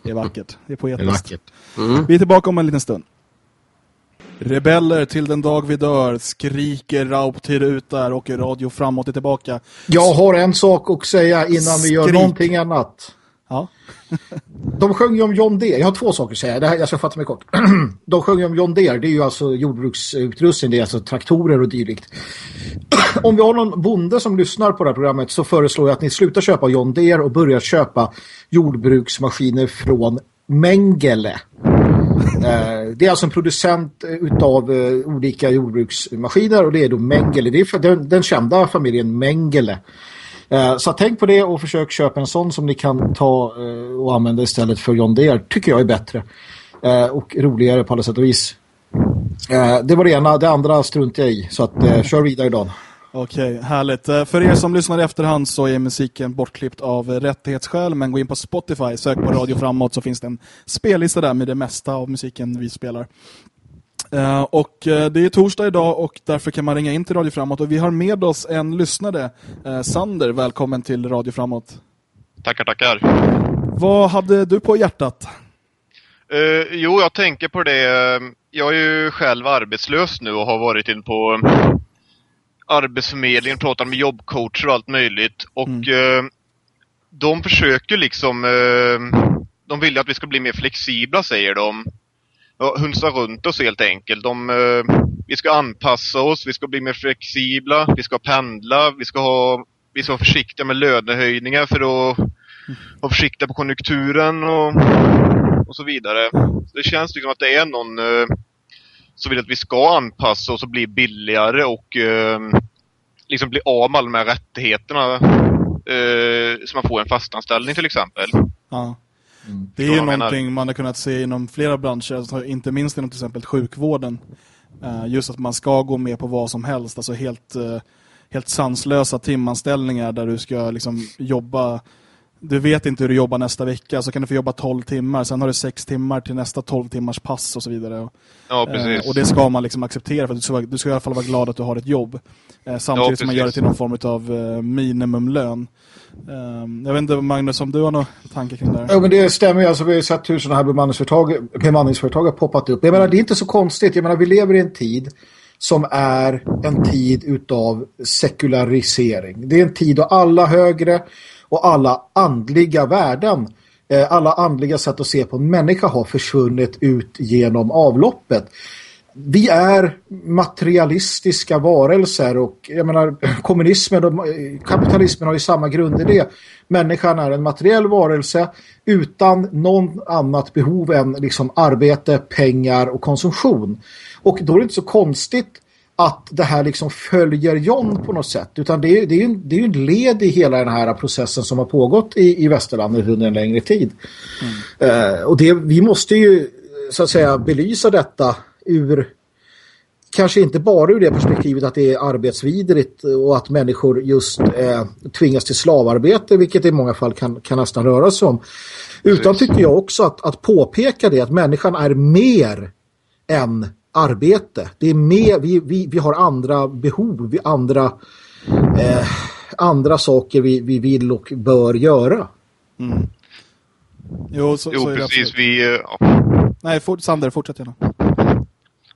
Det är vackert. Det är poetiskt. Vi är tillbaka om en liten stund. Rebeller till den dag vi dör, skriker Raubtir ut där och radio framåt är tillbaka. Jag har en sak att säga innan vi gör Skrik. någonting annat. Ja. De sjöng ju om John Deere. Jag har två saker att säga. Det här, jag ska fatta mig kort. De sjöng ju om John Deere. Det är ju alltså jordbruksutrustning. Det är alltså traktorer och dylikt. om vi har någon bonde som lyssnar på det här programmet så föreslår jag att ni slutar köpa John Deere och börjar köpa jordbruksmaskiner från Mengele. Eh, det är alltså en producent eh, utav eh, olika jordbruksmaskiner och det är då Mengele. Det är för den, den kända familjen Mengele. Så tänk på det och försök köpa en sån som ni kan ta och använda istället för John Deere. Tycker jag är bättre. Och roligare på alla sätt och vis. Det var det ena. Det andra struntar jag i. Så att, kör vidare idag. Okej, härligt. Eh, För er som lyssnar i efterhand så är musiken bortklippt av rättighetsskäl, men gå in på Spotify, sök på Radio Framåt så finns det en spellista där med det mesta av musiken vi spelar. Eh, Och eh, det är torsdag idag och därför kan man ringa in till Radio Framåt och vi har med oss en lyssnare, Sander, välkommen till Radio Framåt. Tackar, tackar. Vad hade du på hjärtat? Eh, jo, jag tänker på det. Jag är ju själv arbetslös nu och har varit in på Arbetsförmedlingen, pratat med jobbcoacher och allt möjligt. Och eh, de försöker liksom... Eh, de vill ju att vi ska bli mer flexibla, säger de. Ja, hunsa runt oss helt enkelt. De, eh, vi ska anpassa oss, vi ska bli mer flexibla, vi ska pendla, vi ska, ha, vi ska vara försiktiga med lönehöjningar för att vara försiktiga på konjunkturen och, och så vidare. Så det känns liksom att det är någon eh, som vill att vi ska anpassa oss och bli billigare och eh, liksom bli av med alla de här rättigheterna. Eh, så man får en fastanställning till exempel. Ja. Mm. Det är ju någonting man har kunnat se inom flera branscher, alltså inte minst inom till exempel sjukvården. Uh, just att man ska gå med på vad som helst, alltså helt, uh, helt sanslösa timanställningar där du ska liksom jobba du vet inte hur du jobbar nästa vecka så kan du få jobba 12 timmar. Sen har du 6 timmar till nästa 12 timmars pass och så vidare. Ja, precis. Eh, och det ska man liksom acceptera för att du ska, du ska i alla fall vara glad att du har ett jobb. Eh, samtidigt ja, som man gör det till någon form av eh, minimumlön. Eh, jag vet inte, Magnus, om du har några tankar kring det här? Ja, men det stämmer ju. Alltså, vi har sett hur sådana här bemanningsföretag, bemanningsföretag har poppat upp. Jag menar, det är inte så konstigt. Jag menar, vi lever i en tid som är en tid utav sekularisering. Det är en tid då alla högre och alla andliga värden, eh, alla andliga sätt att se på en människa har försvunnit ut genom avloppet. Vi är materialistiska varelser och jag menar kommunismen och eh, kapitalismen har ju samma grund i det. Människan är en materiell varelse utan någon annat behov än liksom arbete, pengar och konsumtion. Och då är det inte så konstigt att det här liksom följer John på något sätt. Utan det är, det är, ju, det är ju en led i hela den här processen som har pågått i, i västerlandet under en längre tid. Mm. Uh, och det, vi måste ju så att säga belysa detta ur kanske inte bara ur det perspektivet att det är arbetsvidrigt och att människor just eh, tvingas till slavarbete, vilket i många fall kan, kan nästan röra sig om. Utan tycker jag också att, att påpeka det, att människan är mer än arbete. Det är mer, vi, vi, vi har andra behov, vi andra, eh, andra saker vi, vi vill och bör göra. Mm. Jo, så, jo så precis. Vi, eh, ja. Nej, for, Sander, fortsätt gärna.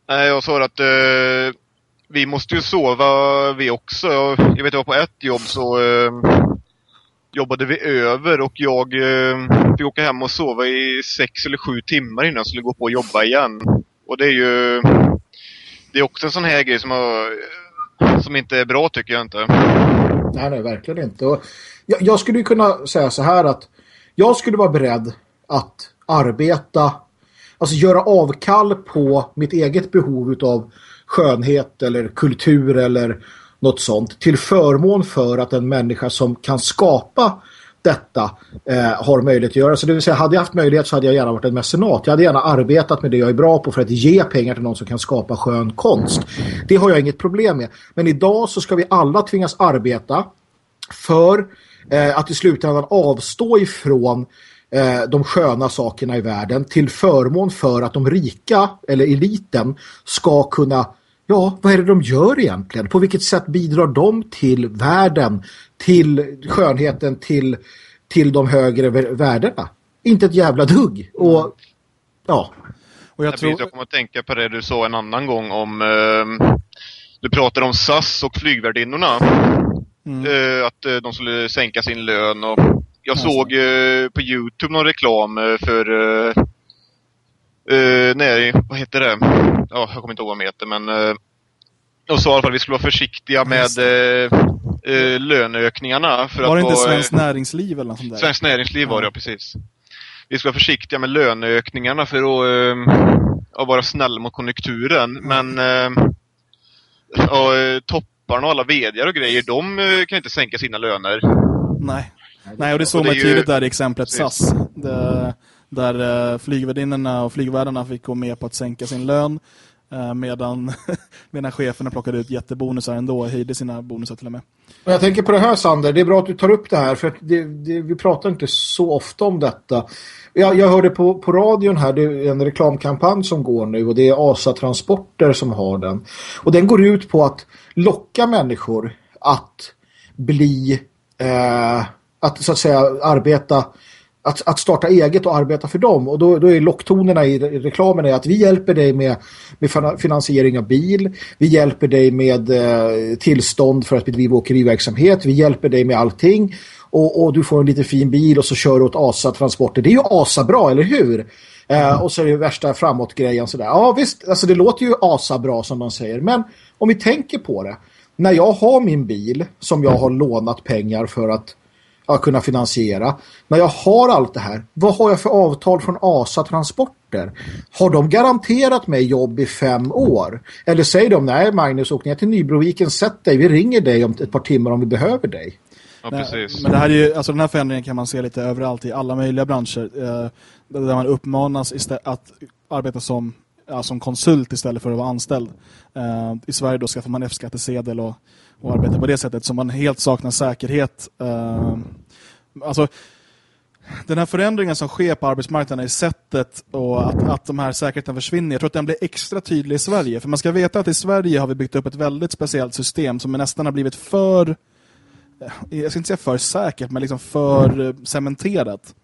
Nej, jag sa att eh, vi måste ju sova vi också. Jag vet att på ett jobb så eh, jobbade vi över och jag eh, fick åka hem och sova i sex eller sju timmar innan jag skulle gå på och jobba igen. Och det är ju... Det är också en sån här grej som, har, som inte är bra tycker jag inte. Nej, nej, verkligen inte. Och jag, jag skulle kunna säga så här att jag skulle vara beredd att arbeta, alltså göra avkall på mitt eget behov av skönhet eller kultur eller något sånt till förmån för att en människa som kan skapa detta eh, har möjlighet att göra. Så det vill säga, hade jag haft möjlighet så hade jag gärna varit en mecenat. Jag hade gärna arbetat med det jag är bra på för att ge pengar till någon som kan skapa skön konst. Det har jag inget problem med. Men idag så ska vi alla tvingas arbeta för eh, att i slutändan avstå ifrån eh, de sköna sakerna i världen till förmån för att de rika eller eliten ska kunna ja, vad är det de gör egentligen? På vilket sätt bidrar de till världen, till skönheten, till, till de högre värdena? Inte ett jävla dugg. Och ja. Och jag, jag, tror... jag kommer att tänka på det du sa en annan gång om eh, du pratade om SAS och flygvärdinnorna. Mm. Eh, att eh, de skulle sänka sin lön och jag såg eh, på Youtube någon reklam eh, för Uh, nej, vad heter det? Ja, jag kommer inte ihåg vad de heter, men... Uh, de sa i alla fall att vi skulle vara försiktiga med uh, uh, löneökningarna. För var det inte Svenskt Näringsliv eller något sånt där? Svenskt Näringsliv var det, ja, precis. Vi ska vara försiktiga med löneökningarna för att, att vara snäll mot konjunkturen. Men och, topparna och alla vdar och grejer, de kan inte sänka sina löner. Nej. Nej, och det såg man tydligt där i exemplet SAS. Det, där eh, flygvärdinnorna och flygvärdarna fick gå med på att sänka sin lön eh, medan, medan cheferna plockade ut jättebonusar ändå och höjde sina bonusar till och med. Jag tänker på det här Sander, det är bra att du tar upp det här för det, det, vi pratar inte så ofta om detta. Jag, jag hörde på, på radion här, det är en reklamkampanj som går nu och det är ASA Transporter som har den. Och den går ut på att locka människor att bli, eh, att så att säga arbeta att, att starta eget och arbeta för dem. Och då, då är locktonerna i reklamen är att vi hjälper dig med, med finansiering av bil. Vi hjälper dig med eh, tillstånd för att bedriva åkeriverksamhet. Vi hjälper dig med allting. Och, och, du får en lite fin bil och så kör du åt ASA-transporter. Det är ju ASA bra, eller hur? Eh, och så är det värsta framåt-grejen sådär. Ja visst, alltså det låter ju ASA bra som de säger. Men om vi tänker på det. När jag har min bil som jag har lånat pengar för att att kunna finansiera. När jag har allt det här, vad har jag för avtal från ASA Transporter? Har de garanterat mig jobb i fem år? Eller säger de, nej Magnus, åk ner till Nybroviken, sätt dig, vi ringer dig om ett par timmar om vi behöver dig. Ja, Nej, precis. Men det här är ju, alltså den här förändringen kan man se lite överallt i alla möjliga branscher. Eh, där man uppmanas att arbeta som, ja, som konsult istället för att vara anställd. Eh, I Sverige då skaffar man F-skattesedel och, och arbetar på det sättet. Så man helt saknar säkerhet. Eh, alltså den här förändringen som sker på arbetsmarknaden i sättet och att, att de här säkerheten försvinner, jag tror att den blir extra tydlig i Sverige. För man ska veta att i Sverige har vi byggt upp ett väldigt speciellt system som nästan har blivit för jag ska inte säga för säkert, men liksom för eh, cementerat.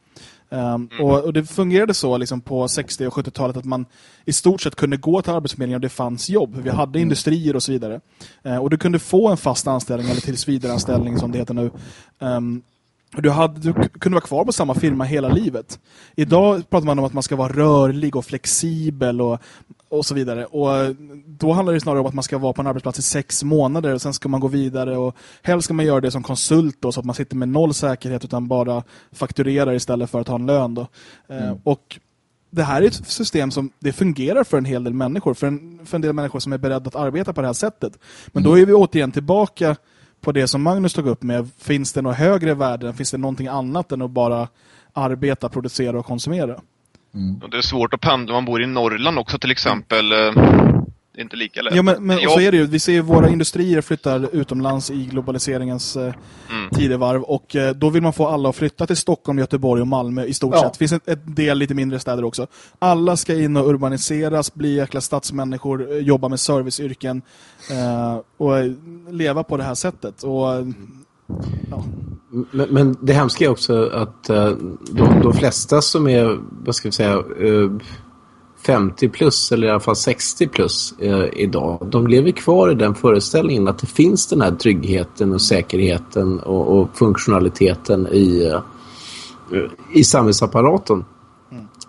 Um, och, och det fungerade så liksom på 60- och 70-talet att man i stort sett kunde gå till Arbetsförmedlingen och det fanns jobb. Vi hade industrier och så vidare. Uh, och du kunde få en fast anställning eller tillsvidareanställning som det heter nu. Um, du, hade, du kunde vara kvar på samma firma hela livet. Idag pratar man om att man ska vara rörlig och flexibel och, och så vidare. Och då handlar det snarare om att man ska vara på en arbetsplats i sex månader och sen ska man gå vidare och helst ska man göra det som konsult då, så att man sitter med noll säkerhet utan bara fakturerar istället för att ha en lön. Då. Eh, och det här är ett system som det fungerar för en hel del människor, för en, för en del människor som är beredda att arbeta på det här sättet. Men då är vi återigen tillbaka på det som Magnus tog upp med, finns det något högre värden, finns det någonting annat än att bara arbeta, producera och konsumera? Och det är svårt att pendla om man bor i Norrland också till exempel. Eh, Det är inte lika lätt. Ja, men, men så är det ju. Vi ser ju våra industrier flyttar utomlands i globaliseringens eh, Mm. tidevarv och eh, då vill man få alla att flytta till Stockholm, Göteborg och Malmö i stort Ja. sett. Det finns ett, ett del lite mindre städer också. Alla ska in och urbaniseras, bli jäkla stadsmänniskor, eh, jobba med serviceyrken eh, och eh, leva på det här sättet. Och, eh, ja. Men, men det hemska är också att eh, de, de flesta som är, vad ska vi säga, eh, 50 plus eller i alla fall 60 plus eh, idag, de lever kvar i den föreställningen att det finns den här tryggheten och säkerheten och, och funktionaliteten i, eh, i samhällsapparaten.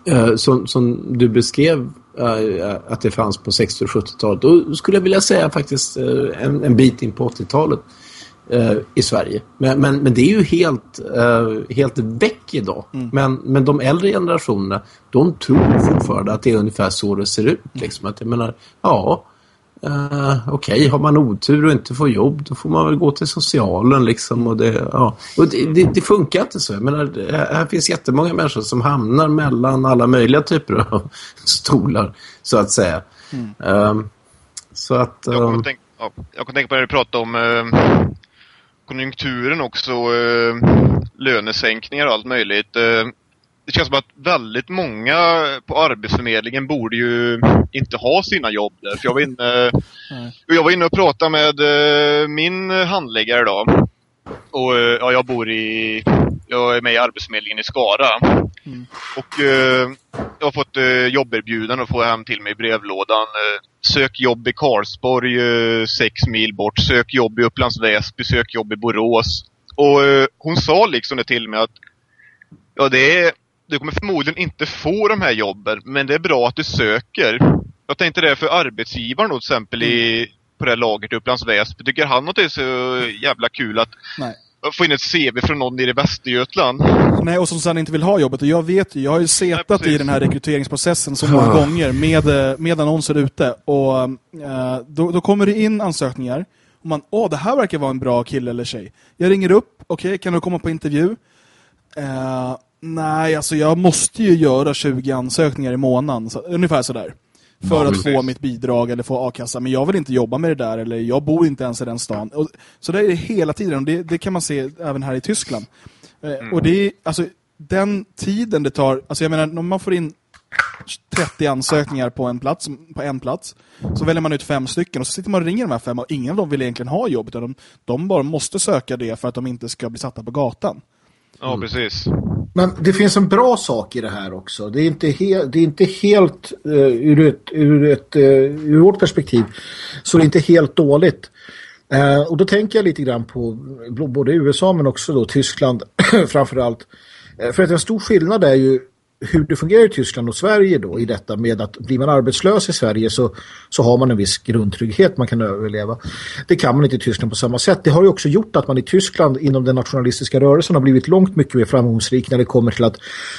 Eh, som, som du beskrev eh, att det fanns på 60 och 70-talet. Då skulle jag vilja säga faktiskt eh, en, en bit in på 80-talet eh, i Sverige. Men, men, men det är ju helt, eh, helt väck idag. Men, men de äldre generationerna, de tror fortfarande att det är ungefär så det ser ut. Liksom. Att jag menar, ja, Uh, Okej, har man otur och inte får jobb då får man väl gå till socialen liksom. Och det, ja. och det, det, det funkar inte så. Jag menar, det- här här finns jättemånga människor som hamnar mellan alla möjliga typer av stolar så att säga. Ehm, så att... Jag kommer ehm, tänka, ja, jag kommer att tänka på när du pratade om eh, konjunkturen också, eh, lönesänkningar och allt möjligt. Eh, det känns som att väldigt många på Arbetsförmedlingen borde ju inte ha sina jobb där. För jag, var inne, jag var inne och pratade med eh, min handläggare då. Och eh, ja, jag bor i, jag är med i Arbetsförmedlingen i Skara. Och eh, jag har fått eh, jobberbjudande och få hem till mig i brevlådan. Eh, sök jobb i Karlsborg, eh, sex mil bort. Sök jobb i Upplands Väsby, sök jobb i Borås. Och eh, hon sa liksom det till mig att ja, det är, du kommer förmodligen inte få de här jobben, men det är bra att du söker. Jag tänkte det för arbetsgivaren då till exempel i, på det här lagret i Upplands Väsby. Tycker han att det är så jävla kul att Nej. Få in ett CV från någon nere i Västergötland? Nej, och som sen inte vill ha jobbet. Och jag vet ju, jag har ju setat precis. i den här rekryteringsprocessen så många Ah. gånger med, eh, med annonser ute. Och eh, då, då kommer det in ansökningar. Och man, åh, det här verkar vara en bra kille eller tjej. Jag ringer upp, okej, kan du komma på intervju? Eh, nej, alltså jag måste ju göra 20 ansökningar i månaden. Så, ungefär sådär. För Ja, att få mitt bidrag eller få a-kassa. Men jag vill inte jobba med det där. Eller jag bor inte ens i den stan. Och, så där är det hela tiden. Det, det kan man se även här i Tyskland. Eh, Och det är, alltså, den tiden det tar, alltså jag menar, om man får in 30 ansökningar på en plats, på en plats så väljer man ut fem stycken och så sitter man och ringer de här fem och ingen av dem vill egentligen ha jobb utan de, de bara måste söka det för att de inte ska bli satta på gatan. Ja, precis. Men det finns en bra sak i det här också. Det är inte, he det är inte helt, uh, ur, ett, ur, ett, uh, ur vårt perspektiv, så det är inte helt dåligt. Uh, och då tänker jag lite grann på både USA men också då Tyskland framförallt. Uh, för att en stor skillnad är ju hur det fungerar i Tyskland och Sverige då i detta med att blir man arbetslös i Sverige så, så har man en viss grundtrygghet man kan överleva. Det kan man inte i Tyskland på samma sätt. Det har ju också gjort att man i Tyskland inom den nationalistiska rörelsen har blivit långt mycket mer framgångsrik när det kommer till att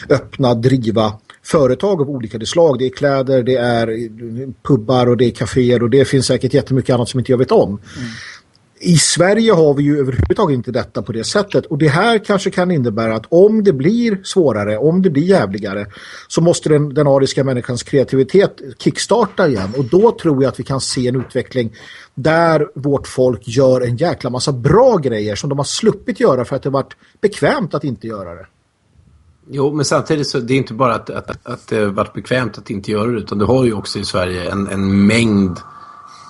öppna, driva företag av olika slag. Det är kläder, det är eh, pubbar och det är kaféer och det finns säkert jättemycket annat som inte jag vet om. Mm i Sverige har vi ju överhuvudtaget inte detta på det sättet. Och det här kanske kan innebära att om det blir svårare, om det blir jävligare så måste den, den ariska människans kreativitet kickstarta igen. Och då tror jag att vi kan se en utveckling där vårt folk gör en jäkla massa bra grejer som de har sluppit göra för att det varit bekvämt att inte göra det. Jo, men samtidigt så det är inte bara att, att, att det varit bekvämt att inte göra det utan du har ju också i Sverige en, en mängd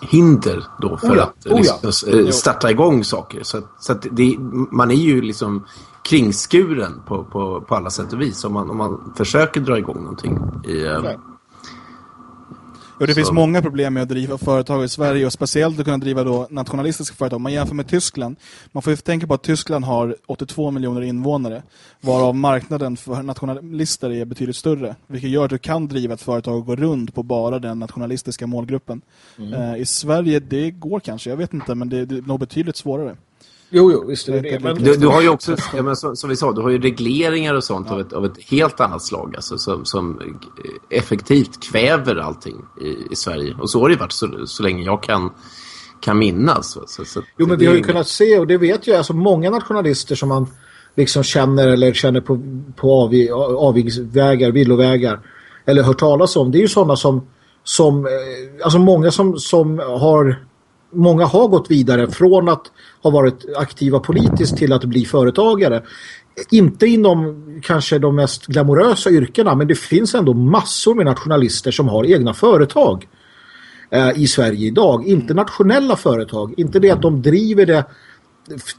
hinder då för oh ja, att oh ja. liksom, eh, starta igång saker. Så, så att det, man är ju liksom kringskuren på, på, på alla sätt och vis om man, om man försöker dra igång någonting. I, okay. Och det så. finns många problem med att driva företag i Sverige och speciellt att kunna driva då nationalistiska företag. Man jämför med Tyskland. Man får ju tänka på att Tyskland har 82 miljoner invånare varav marknaden för nationalister är betydligt större. Vilket gör att du kan driva ett företag och gå runt på bara den nationalistiska målgruppen. Mm. Uh, I Sverige, det går kanske, jag vet inte, men det, det är nog betydligt svårare. Jo, jo, visst är det det. Men... Du, du, har ju också, ja, men som, som, vi sa, du har ju regleringar och sånt ja. av, ett, av ett helt annat slag. Alltså, som, som effektivt kväver allting i, i Sverige. Och så har det varit så, så länge jag kan, kan minnas. Så, så, jo, men vi har ju kunnat se, och det vet ju alltså många nationalister som man liksom känner eller känner på, på avig, avvigsvägar, villovägar eller hört talas om. Det är ju sådana som, som eh, alltså många som, som har många har gått vidare från att ha varit aktiva politiskt till att bli företagare. Inte inom kanske de mest glamorösa yrkena men det finns ändå massor med nationalister som har egna företag eh, i Sverige idag. Inte nationella företag. Inte det att de driver det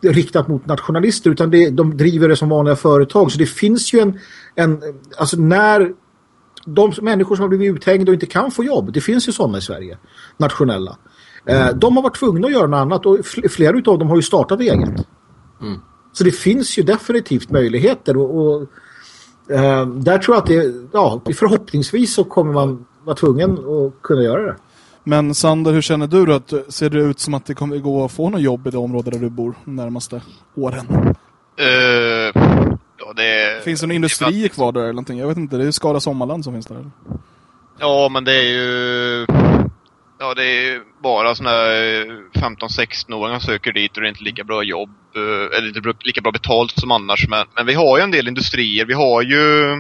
riktat mot nationalister utan det, de driver det som vanliga företag. Så det finns ju en, en alltså när de människor som har blivit uthängda och inte kan få jobb, det finns ju sådana i Sverige, nationella. Mm. De har varit tvungna att göra något annat och flera av dem har ju startat eget. Mm. Så det finns ju definitivt möjligheter och, och äh, där tror jag att det, ja, förhoppningsvis så kommer man vara tvungen att kunna göra det. Men Sander, hur känner du då? Att, ser det ut som att det kommer gå att få något jobb i det område där du bor de närmaste åren? Uh, ja, det, finns det några industrier kvar där eller någonting? Jag vet inte, det är ju Skara Sommarland som finns där. Eller? Ja, men det är ju Ja, det är bara sådana 15-16-åringar eh, som söker dit och det är inte lika bra jobb, eh, eller inte lika bra betalt som annars. Men, men vi har ju en del industrier. Vi har ju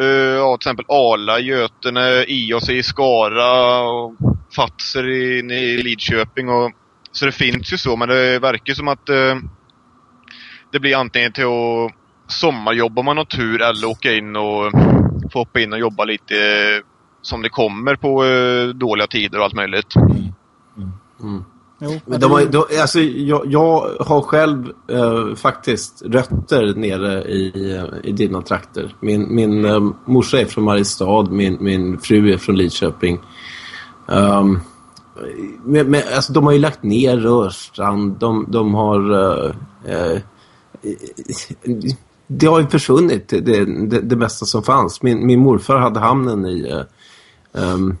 uh, ja, till exempel Arla, Götene, IOC i Skara och Fatser inne i Lidköping. Och, så det finns ju så, men det verkar som att uh, det blir antingen till att sommarjobba om man har tur eller åka in och få hoppa in och jobba lite som det kommer på eh, dåliga tider och allt möjligt. Mm. Mm. Jo, men de har, de, alltså, jag, jag, har själv eh, faktiskt rötter nere i, i dina trakter. Min, min eh, morsa är från Mariestad, min, min fru är från Lidköping. Um, men, men, alltså, de har ju lagt ner Rörstrand, de, de har... Uh, uh, det har ju försvunnit, det, det, det, mesta som fanns. Min, min morfar hade hamnen i, um,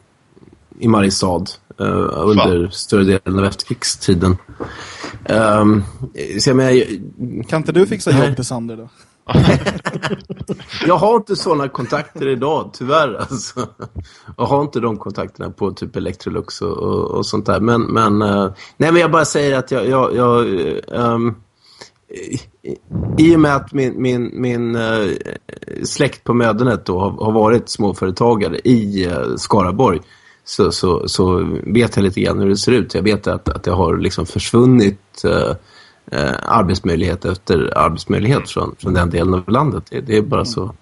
i Mariestad uh, under Va? större delen av efterkrigstiden. Um, så jag menar, kan inte du fixa jobb till Sander då? jag har inte sådana kontakter idag, tyvärr. Alltså. Jag har inte de kontakterna på typ Electrolux och, och, och sånt där. Men, men, uh, nej, men jag bara säger att jag... jag, jag um, i och med att min, min, min uh, släkt på mödernet då har, har, varit småföretagare i uh, Skaraborg så, så, så vet jag lite grann hur det ser ut. Jag vet att, att det har liksom försvunnit uh, arbetsmöjlighet efter arbetsmöjlighet från, från den delen av landet. Det, det är bara så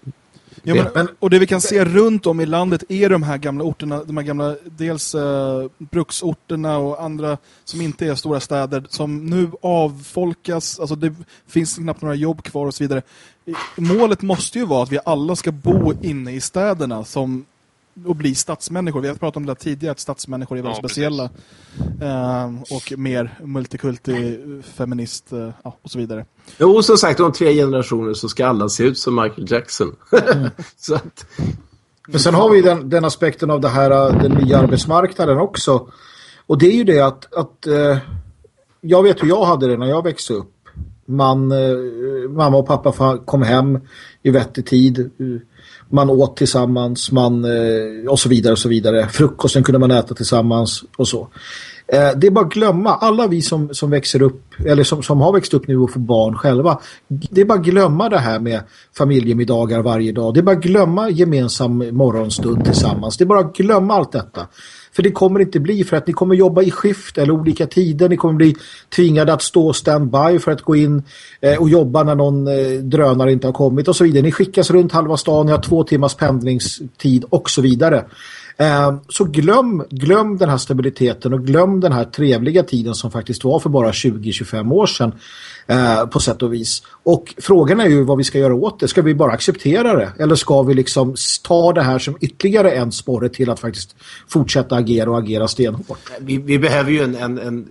Ja, men, och det vi kan se runt om i landet är de här gamla orterna, de här gamla dels eh, bruksorterna och andra som inte är stora städer som nu avfolkas, alltså det finns knappt några jobb kvar och så vidare. Målet måste ju vara att vi alla ska bo inne i städerna som och bli stadsmänniskor. Vi har pratat om det tidigare, att stadsmänniskor är väldigt ja, speciella. Uh, och mer multikulti, feminist uh, och så vidare. Jo, som sagt, om tre generationer så ska alla se ut som Michael Jackson. Mm. så att... Men sen har vi den, den, aspekten av det här, eh, den nya arbetsmarknaden också. Och det är ju det att, att uh, jag vet hur jag hade det när jag växte upp. Man, mamma och pappa kom hem i vettig tid man åt tillsammans man, eh, och så vidare och så vidare. Frukosten kunde man äta tillsammans och så. Eh, det är bara att glömma, alla vi som, som växer upp, eller som, som har växt upp nu och får barn själva, det är bara att glömma det här med familjemiddagar varje dag. Det är bara att glömma gemensam morgonstund tillsammans. Det är bara att glömma allt detta. För det kommer inte bli för att ni kommer jobba i skift eller olika tider. Ni kommer bli tvingade att stå standby för att gå in eh, och jobba när någon eh, drönare inte har kommit och så vidare. Ni skickas runt halva stan, ni har två timmars pendlingstid och så vidare. Eh, så glöm, glöm den här stabiliteten och glöm den här trevliga tiden som faktiskt var för bara 20-25 år sedan eh, på sätt och vis. Och frågan är ju vad vi ska göra åt det. Ska vi bara acceptera det? Eller ska vi liksom ta det här som ytterligare en spåre till att faktiskt fortsätta agera och agera stenhårt? Vi, vi behöver ju en, en, en,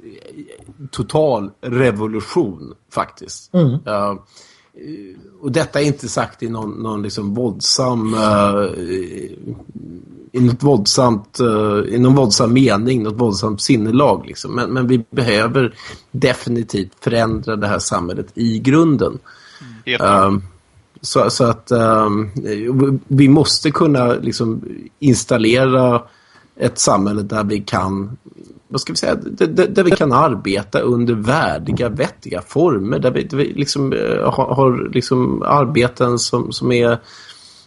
total revolution faktiskt. Mm. Uh, och detta är inte sagt i någon, någon liksom våldsam uh, i något våldsamt uh, i någon våldsam mening, något våldsamt sinnelag liksom. men, men vi behöver definitivt förändra det här samhället i grunden. Mm. Uh, så, så, att um, vi måste kunna liksom installera ett samhälle där vi kan vad ska vi säga, där, där vi kan arbeta under värdiga, vettiga former. Där vi, där vi liksom, uh, har, har liksom arbeten som, som är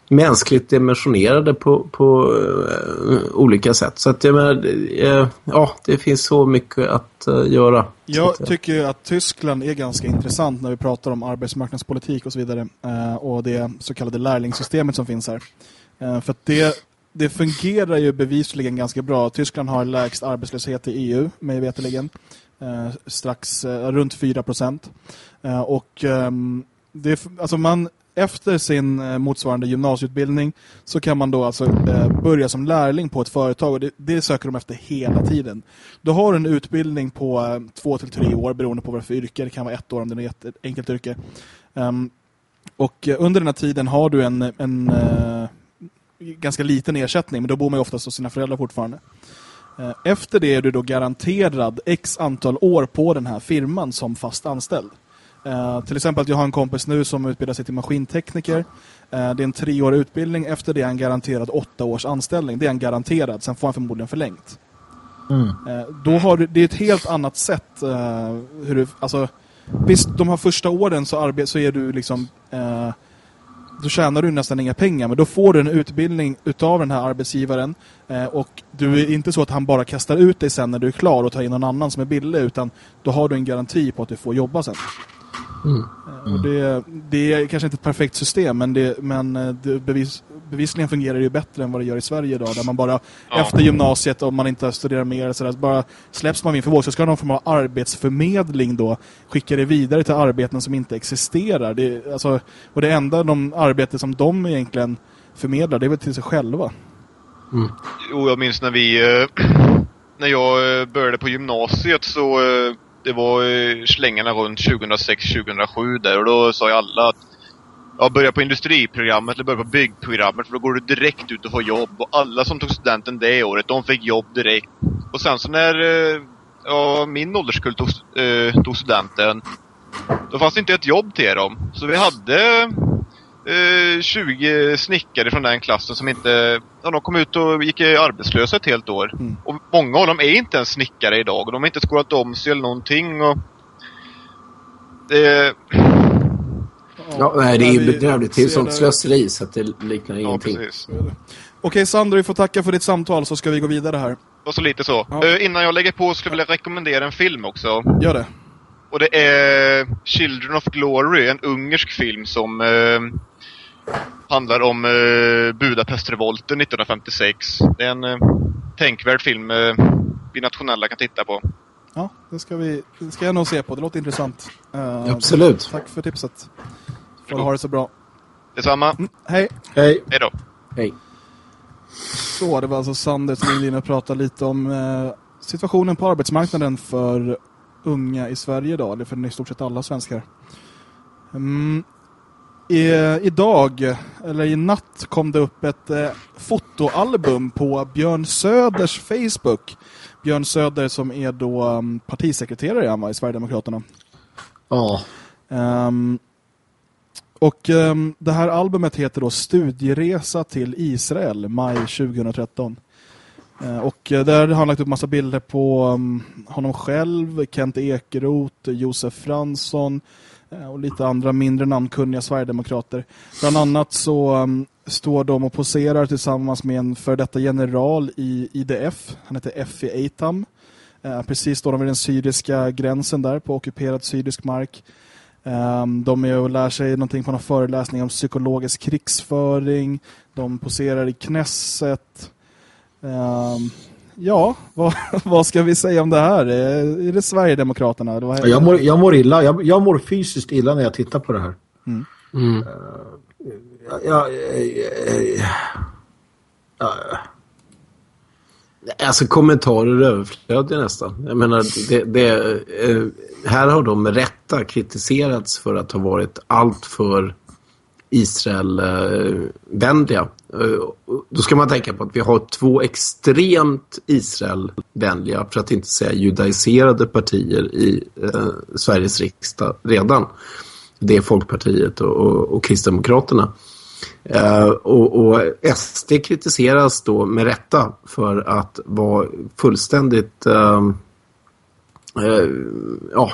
mänskligt dimensionerade på, på uh, olika sätt. Så att jag menar, uh, ja, det finns så mycket att uh, göra. Jag tycker att Tyskland är ganska intressant när vi pratar om arbetsmarknadspolitik och så vidare. och det så kallade lärlingssystemet som finns här. för att det, det fungerar ju bevisligen ganska bra. Tyskland har lägst arbetslöshet i EU, mig veteligen. strax runt 4 procent. och um, det, alltså man efter sin eh, motsvarande gymnasieutbildning så kan man då alltså eh, börja som lärling på ett företag och det, det, söker de efter hela tiden. Du har en utbildning på eh, två till tre år beroende på vad för yrke. Det kan vara ett år om det är ett enkelt yrke. Um, och eh, under den här tiden har du en, en uh, ganska liten ersättning men då bor man ju oftast hos sina föräldrar fortfarande. Efter det är du då garanterad x antal år på den här firman som fast anställd. Uh, till exempel att jag har en kompis nu som utbildar sig till maskintekniker. Uh, det är en treårig utbildning. Efter det är han garanterad åtta års anställning. Det är han garanterad. Sen får han förmodligen förlängt. Mm. Uh, då har du, det är ett helt annat sätt. hur du, alltså, visst, de här första åren så, arbet, så är du liksom... då tjänar du nästan inga pengar. Men då får du en utbildning utav den här arbetsgivaren. och du är inte så att han bara kastar ut dig sen när du är klar och tar in någon annan som är billig. Utan då har du en garanti på att du får jobba sen. Mm. Och det, det, är kanske inte ett perfekt system men, det, men eh, det bevis, bevisligen fungerar det ju bättre än vad det gör i Sverige idag där man bara ja. efter gymnasiet om man inte studerar mer så där, bara släpps man in för vård så ska någon form av arbetsförmedling då skicka det vidare till arbeten som inte existerar. Det, alltså, och det enda de arbeten som de egentligen förmedlar det är väl till sig själva. Mm. Jo, jag minns när vi eh, när jag eh, började på gymnasiet så det var slängarna runt 2006-2007 där och då sa ju alla att ja, börja på industriprogrammet eller börja på byggprogrammet för då går du direkt ut och får jobb. Och alla som tog studenten det året, de fick jobb direkt. Och sen så när eh, ja, min ålderskull tog, eh, tog studenten, då fanns det inte ett jobb till dem. Så vi hade eh, 20 snickare från den klassen som inte... Ja, de kom ut och gick arbetslösa ett helt år. Mm. Och många av dem är inte ens snickare idag. Och de har inte skolat om sig eller någonting. Och, det, Ja, nej, det är ju bedrövligt. Det är sånt slöseri så att det liknar ingenting. Ja, Okej, Sandro, vi får tacka för ditt samtal så ska vi gå vidare här. Och så lite så. Ja. Uh, innan jag lägger på skulle jag vilja rekommendera en film också. Gör det. Och det är Children of Glory, en ungersk film som uh, handlar om uh, Budapestrevolten 1956. Det är en uh, tänkvärd film uh, vi nationella kan titta på. Ja, det ska, vi, det ska jag nog se på. Det låter intressant. Uh, Absolut. Tack för tipset. Får ha det så bra. Detsamma. Mm, hej. Hej. Hej då. Hej. Så, det var alltså Sander som ringde in och pratade lite om eh, situationen på arbetsmarknaden för unga i Sverige idag. Eller för i stort sett alla svenskar. Mm, i, idag, eller i natt, kom det upp ett eh, fotoalbum på Björn Söders Facebook. Björn Söder som är då um, partisekreterare i Sverigedemokraterna. Ja. Um, och um, det här albumet heter då Studieresa till Israel, maj 2013. Eh, och eh, där har han lagt upp massa bilder på um, honom själv, Kent Ekeroth, Josef Fransson eh, Eh, och lite andra mindre namnkunniga Sverigedemokrater. Bland annat så um, står de och poserar tillsammans med en för detta general i IDF. Han heter Effie Eitam. Uh, precis står de vid den syriska gränsen där på ockuperad syrisk mark. Um, de är och lär sig någonting på någon föreläsning om psykologisk krigsföring. De poserar i Knesset. Um, ja, vad, vad, ska vi säga om det här? Är, är det Sverigedemokraterna? Det jag, mår, jag mår illa. Jag, jag mår fysiskt illa när jag tittar på det här. Mm. Mm. Uh, ja, Alltså kommentarer överflödiga nästan. Jag menar, det, det, eh, här har de med rätta kritiserats för att ha varit allt för Israelvänliga. Eh, då ska man tänka på att vi har två extremt Israelvänliga, för att inte säga judaiserade partier i eh, Sveriges riksdag redan. Det är Folkpartiet och, och, och Kristdemokraterna. Eh, och, och SD kritiseras då med rätta för att vara fullständigt Eh, eh ja,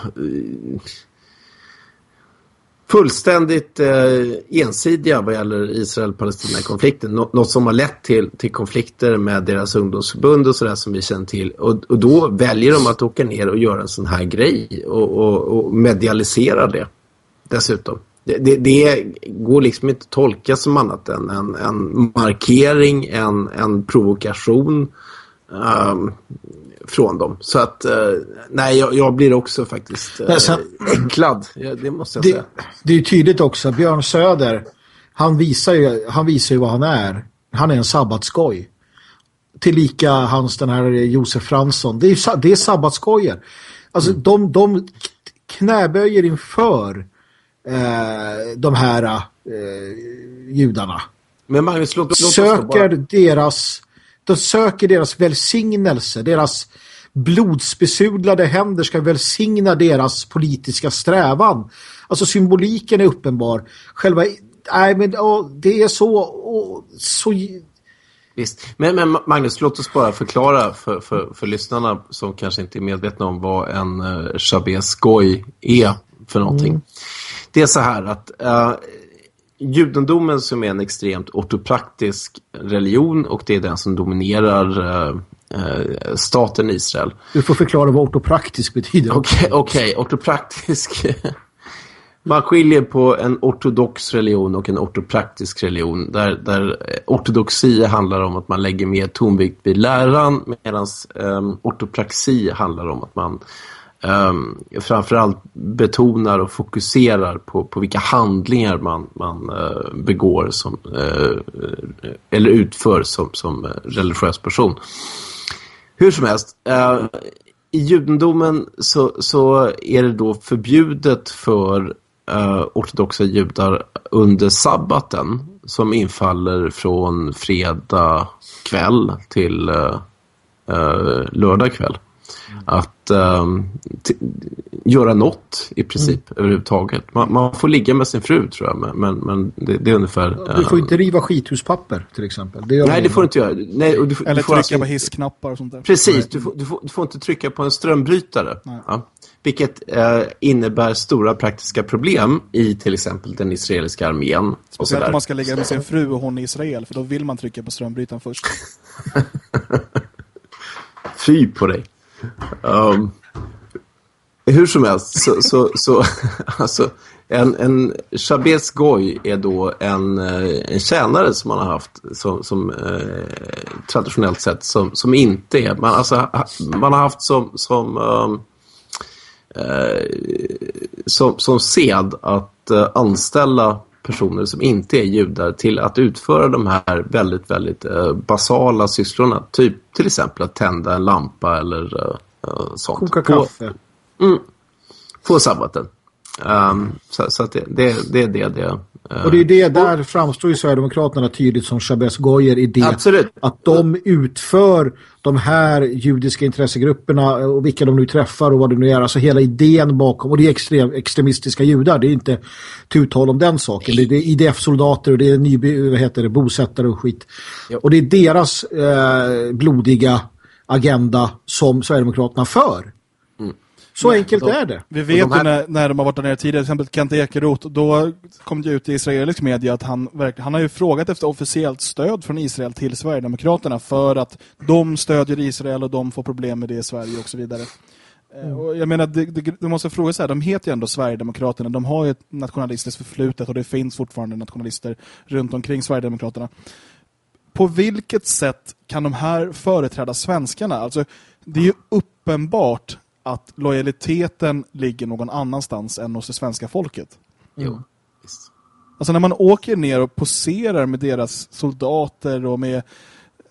fullständigt eh, ensidiga vad gäller Israel-Palestina-konflikten. Nå något som har lett till, till konflikter med deras ungdomsförbund och sådär som vi känner till. Och, och då väljer de att åka ner och göra en sån här grej och, och, och medialisera det dessutom. Det, det, det, går liksom inte att tolka som annat än en, en markering, en, en provokation um, från dem. Så att, uh, nej, jag, jag, blir också faktiskt uh, sen, äcklad, det måste jag det, säga. Det är tydligt också, Björn Söder, han visar ju, han visar ju vad han är. Han är en sabbatskoj. Tillika hans den här Josef Fransson. Det är, det är sabbatskojer. Alltså mm. de, de knäböjer inför eh, de här eh, judarna. Men Magnus, låt, låt söker bara... deras de söker deras välsignelse, deras blodsbesudlade händer ska välsigna deras politiska strävan. Alltså symboliken är uppenbar. Själva, nej men åh, det är så, åh, så... Visst, men, men Magnus, låt oss bara förklara för, för, för lyssnarna som kanske inte är medvetna om vad en uh, eh, Chabez Goy är för någonting. Mm det är så här att uh, judendomen som är en extremt ortopraktisk religion och det är den som dominerar uh, uh, staten Israel. Du får förklara vad ortopraktisk betyder. Okej, okay, okay, ortopraktisk. Man skiljer på en ortodox religion och en ortopraktisk religion. Där, där ortodoxi handlar om att man lägger mer tonvikt vid läran medan um, ortopraxi handlar om att man um, framförallt betonar och fokuserar på, på vilka handlingar man, man uh, begår som, uh, eller utför som, som eh, religiös person. Hur som helst, uh, i judendomen så, så är det då förbjudet för ortodoxa judar under sabbaten som infaller från fredag kväll till lördag kväll att um, göra något i princip mm. överhuvudtaget. Man, man, får ligga med sin fru tror jag, men, men det, det är ungefär... Du får um, inte riva skithuspapper till exempel. Det nej, det får du inte göra. Nej, du, Eller du får trycka alltså, på hissknappar och sånt där. Precis, du får, du får, du får inte trycka på en strömbrytare. Ja, vilket eh, innebär stora praktiska problem i till exempel den israeliska armén. Speciellt om man ska ligga med sin fru och hon i Israel, för då vill man trycka på strömbrytaren först. Fy på dig. Um, hur som helst, så, så, så alltså, en, en Chabez Goy är då en, eh, en tjänare som man har haft som, som eh, traditionellt sett som, som inte är, man, alltså, man har haft som, som, um, eh, som, som sed att uh, anställa personer som inte är judar till att utföra de här väldigt, väldigt uh, basala sysslorna. Typ till exempel att tända en lampa eller uh, sånt. Koka kaffe. På, mm, på sabbaten. Um, så, så det, det, det är det det Och det är det, där framstår ju Sverigedemokraterna tydligt som Chabez Goyer i det. Absolut. Att de utför de här judiska intressegrupperna och vilka de nu träffar och vad det nu är. Alltså hela idén bakom, och det är extrem, extremistiska judar. Det är inte tuttal om den saken. Det är, IDF-soldater och det är nyby, vad heter det, bosättare och skit. Jo. Och det är deras eh, blodiga agenda som Sverigedemokraterna för. Så enkelt är det. Vi vet de här- ju när, när de har varit där nere tidigare, till exempel Kent Ekeroth, då kom det ut i israelisk media att han, verk- han har ju frågat efter officiellt stöd från Israel till Sverigedemokraterna för att de stödjer Israel och de får problem med det i Sverige och så vidare. Eh, Och jag menar, det, det, du måste fråga så här, de heter ju ändå Sverigedemokraterna, de har ju ett nationalistiskt förflutet och det finns fortfarande nationalister runt omkring Sverigedemokraterna. På vilket sätt kan de här företräda svenskarna? Alltså, det är ju uppenbart att lojaliteten ligger någon annanstans än hos det svenska folket. Jo, visst. Alltså när man åker ner och poserar med deras soldater och med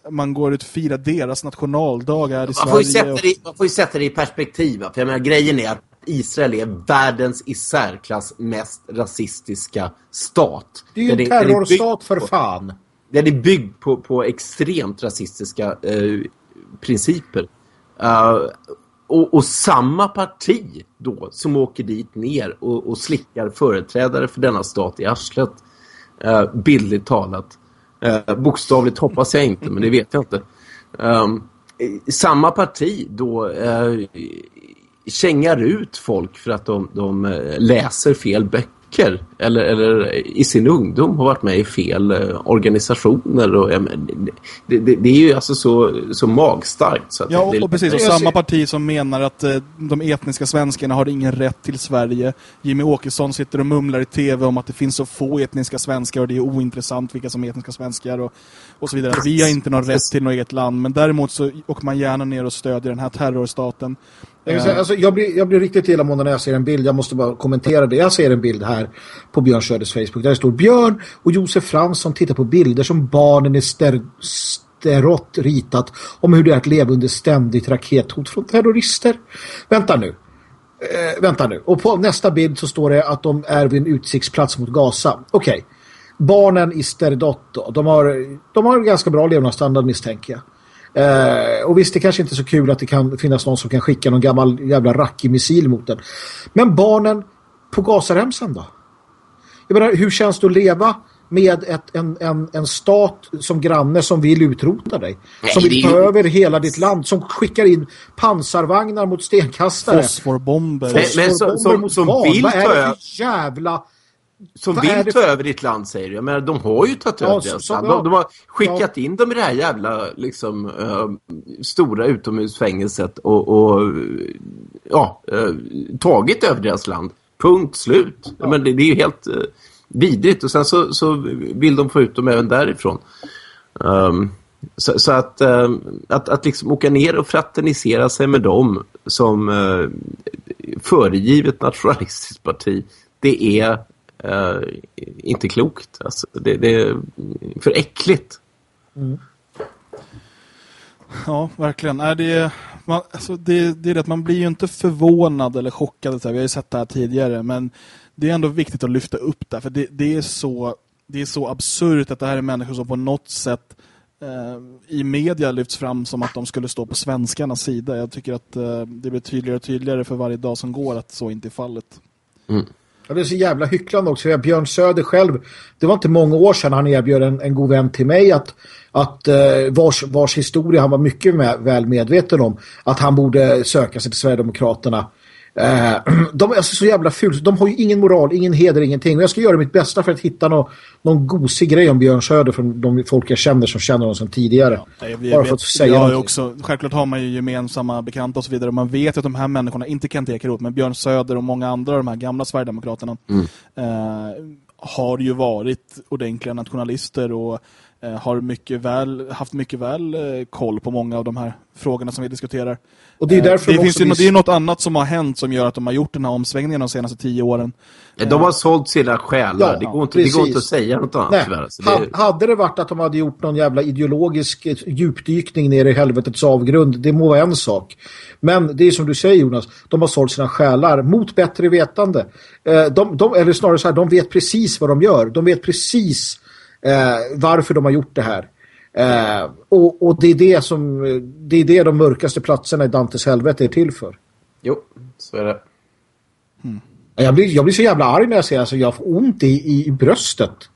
man går ut och firar deras nationaldagar i Man får, ju Sverige. sätta och- det, i- man får ju sätta det i perspektiv. För jag menar, grejen är att Israel är världens i särklass mest rasistiska stat. Det är ju en terrorstat för fan. Den är byggd på, på extremt rasistiska eh, principer. Eh, och, och samma parti då som åker dit ner och, och slickar företrädare för denna stat i arslet. Eh, bildligt talat. Eh, bokstavligt hoppas jag inte, men det vet jag inte. Eh, samma parti då eh, kängar ut folk för att de, de eh, läser fel böcker eller, eller i sin ungdom har varit med i fel eh, organisationer. Och, det, det, det är ju alltså så, så magstarkt. Så att Ja, det och, blir- och precis. Och samma parti som menar att eh, de etniska svenskarna har ingen rätt till Sverige. Jimmy Åkesson sitter och mumlar i tv om att det finns så få etniska svenskar och det är ointressant vilka som är etniska svenskar och, och så vidare. Att vi har inte någon rätt till något eget land. Men däremot så åker man gärna ner och stödjer den här terrorstaten. Jag, säga, alltså, jag, blir, jag blir riktigt illamående när jag ser en bild. Jag måste bara kommentera det. Jag ser en bild här på Björn Söders Facebook. Där det står Björn och Josef Fransson tittar på bilder som barnen i ster, sterott ritat om hur det är att leva under ständigt rakethot från terrorister. Vänta nu. Eh, vänta nu. Och på nästa bild så står det att de är vid en utsiktsplats mot Gaza. Okej. Barnen i Sterdot då, de har, de har en ganska bra levnadsstandard misstänker jag. Eh, och visst, det kanske inte är så kul att det kan finnas någon som kan skicka någon gammal jävla Raki-missil mot den. Men barnen på Gazaremsan då? Jag menar, hur känns det att leva med ett, en, en, en stat som granne som vill utrota dig? Nej, som vill ta över hela ditt land, som skickar in pansarvagnar mot stenkastare. Fosforbomber. Men- men så- Fosforbomber som- mot som vad? vill Vad är det för jävla... som Vad vill ta för- över ditt land säger du. Jag menar, de har ju tagit Ja, över deras land. ja. De, de har skickat in dem i det här jävla liksom, eh, stora utomhusfängelset och, och ja, eh, tagit över deras land. Punkt slut. Men det, det är ju helt uh, vidrigt. Och sen så, så vill de få ut dem även därifrån. Ehm, så, så att, att, att liksom åka ner och fraternisera sig med dem som föregivet nationalistiskt parti, det är eh, inte klokt. Alltså, det, det är för äckligt. Ja, verkligen. Nej, det, är, man, alltså det, det är det att man blir ju inte förvånad eller chockad. Så här. Vi har ju sett det här tidigare. Men det är ändå viktigt att lyfta upp det. För det, det, är, så, det är så absurt att det här är människor som på något sätt eh, i media lyfts fram som att de skulle stå på svenskarnas sida. Jag tycker att eh, det blir tydligare och tydligare för varje dag som går att så inte är fallet. Ja, det är så jävla hycklande också. Jag, Björn Söder själv, det var inte många år sedan han erbjöd en, en god vän till mig att, att eh, vars, vars historia han var mycket med, väl medveten om. Att han borde söka sig till Sverigedemokraterna. Eh, de är alltså så jävla fult. De har ju ingen moral, ingen heder, ingenting. Och jag ska göra mitt bästa för att hitta nå, någon gosig grej om Björn Söder från de folk jag känner som känner honom sedan tidigare. Ja, jag, jag Bara för att säga jag också, Självklart har man ju gemensamma bekanta och så vidare. Man vet att de här människorna, inte Kent Ekeroth, men Björn Söder och många andra av de här gamla Sverigedemokraterna eh, har ju varit ordentliga nationalister och har mycket väl, haft mycket väl eh, koll på många av de här frågorna som vi diskuterar. Och det är Eh, därför det, de finns ju, det är något annat som har hänt som gör att de har gjort den här omsvängningen de senaste tio åren. De har sålt sina själar. Ja, det, går inte, det går inte att säga något annat Nej, tyvärr. Så det, Hade det varit att de hade gjort någon jävla ideologisk eh, djupdykning ner i helvetets avgrund, det må vara en sak. Men det är som du säger Jonas, de har sålt sina själar mot bättre vetande. Eh, De, de, eller snarare så här, de vet precis vad de gör. De vet precis eh, varför de har gjort det här. Eh, och, och det är det som det är det de mörkaste platserna i Dantes helvete är till för. jo, så är det. Jag blir, jag blir så jävla arg när jag ser alltså, jag får ont i, i, bröstet.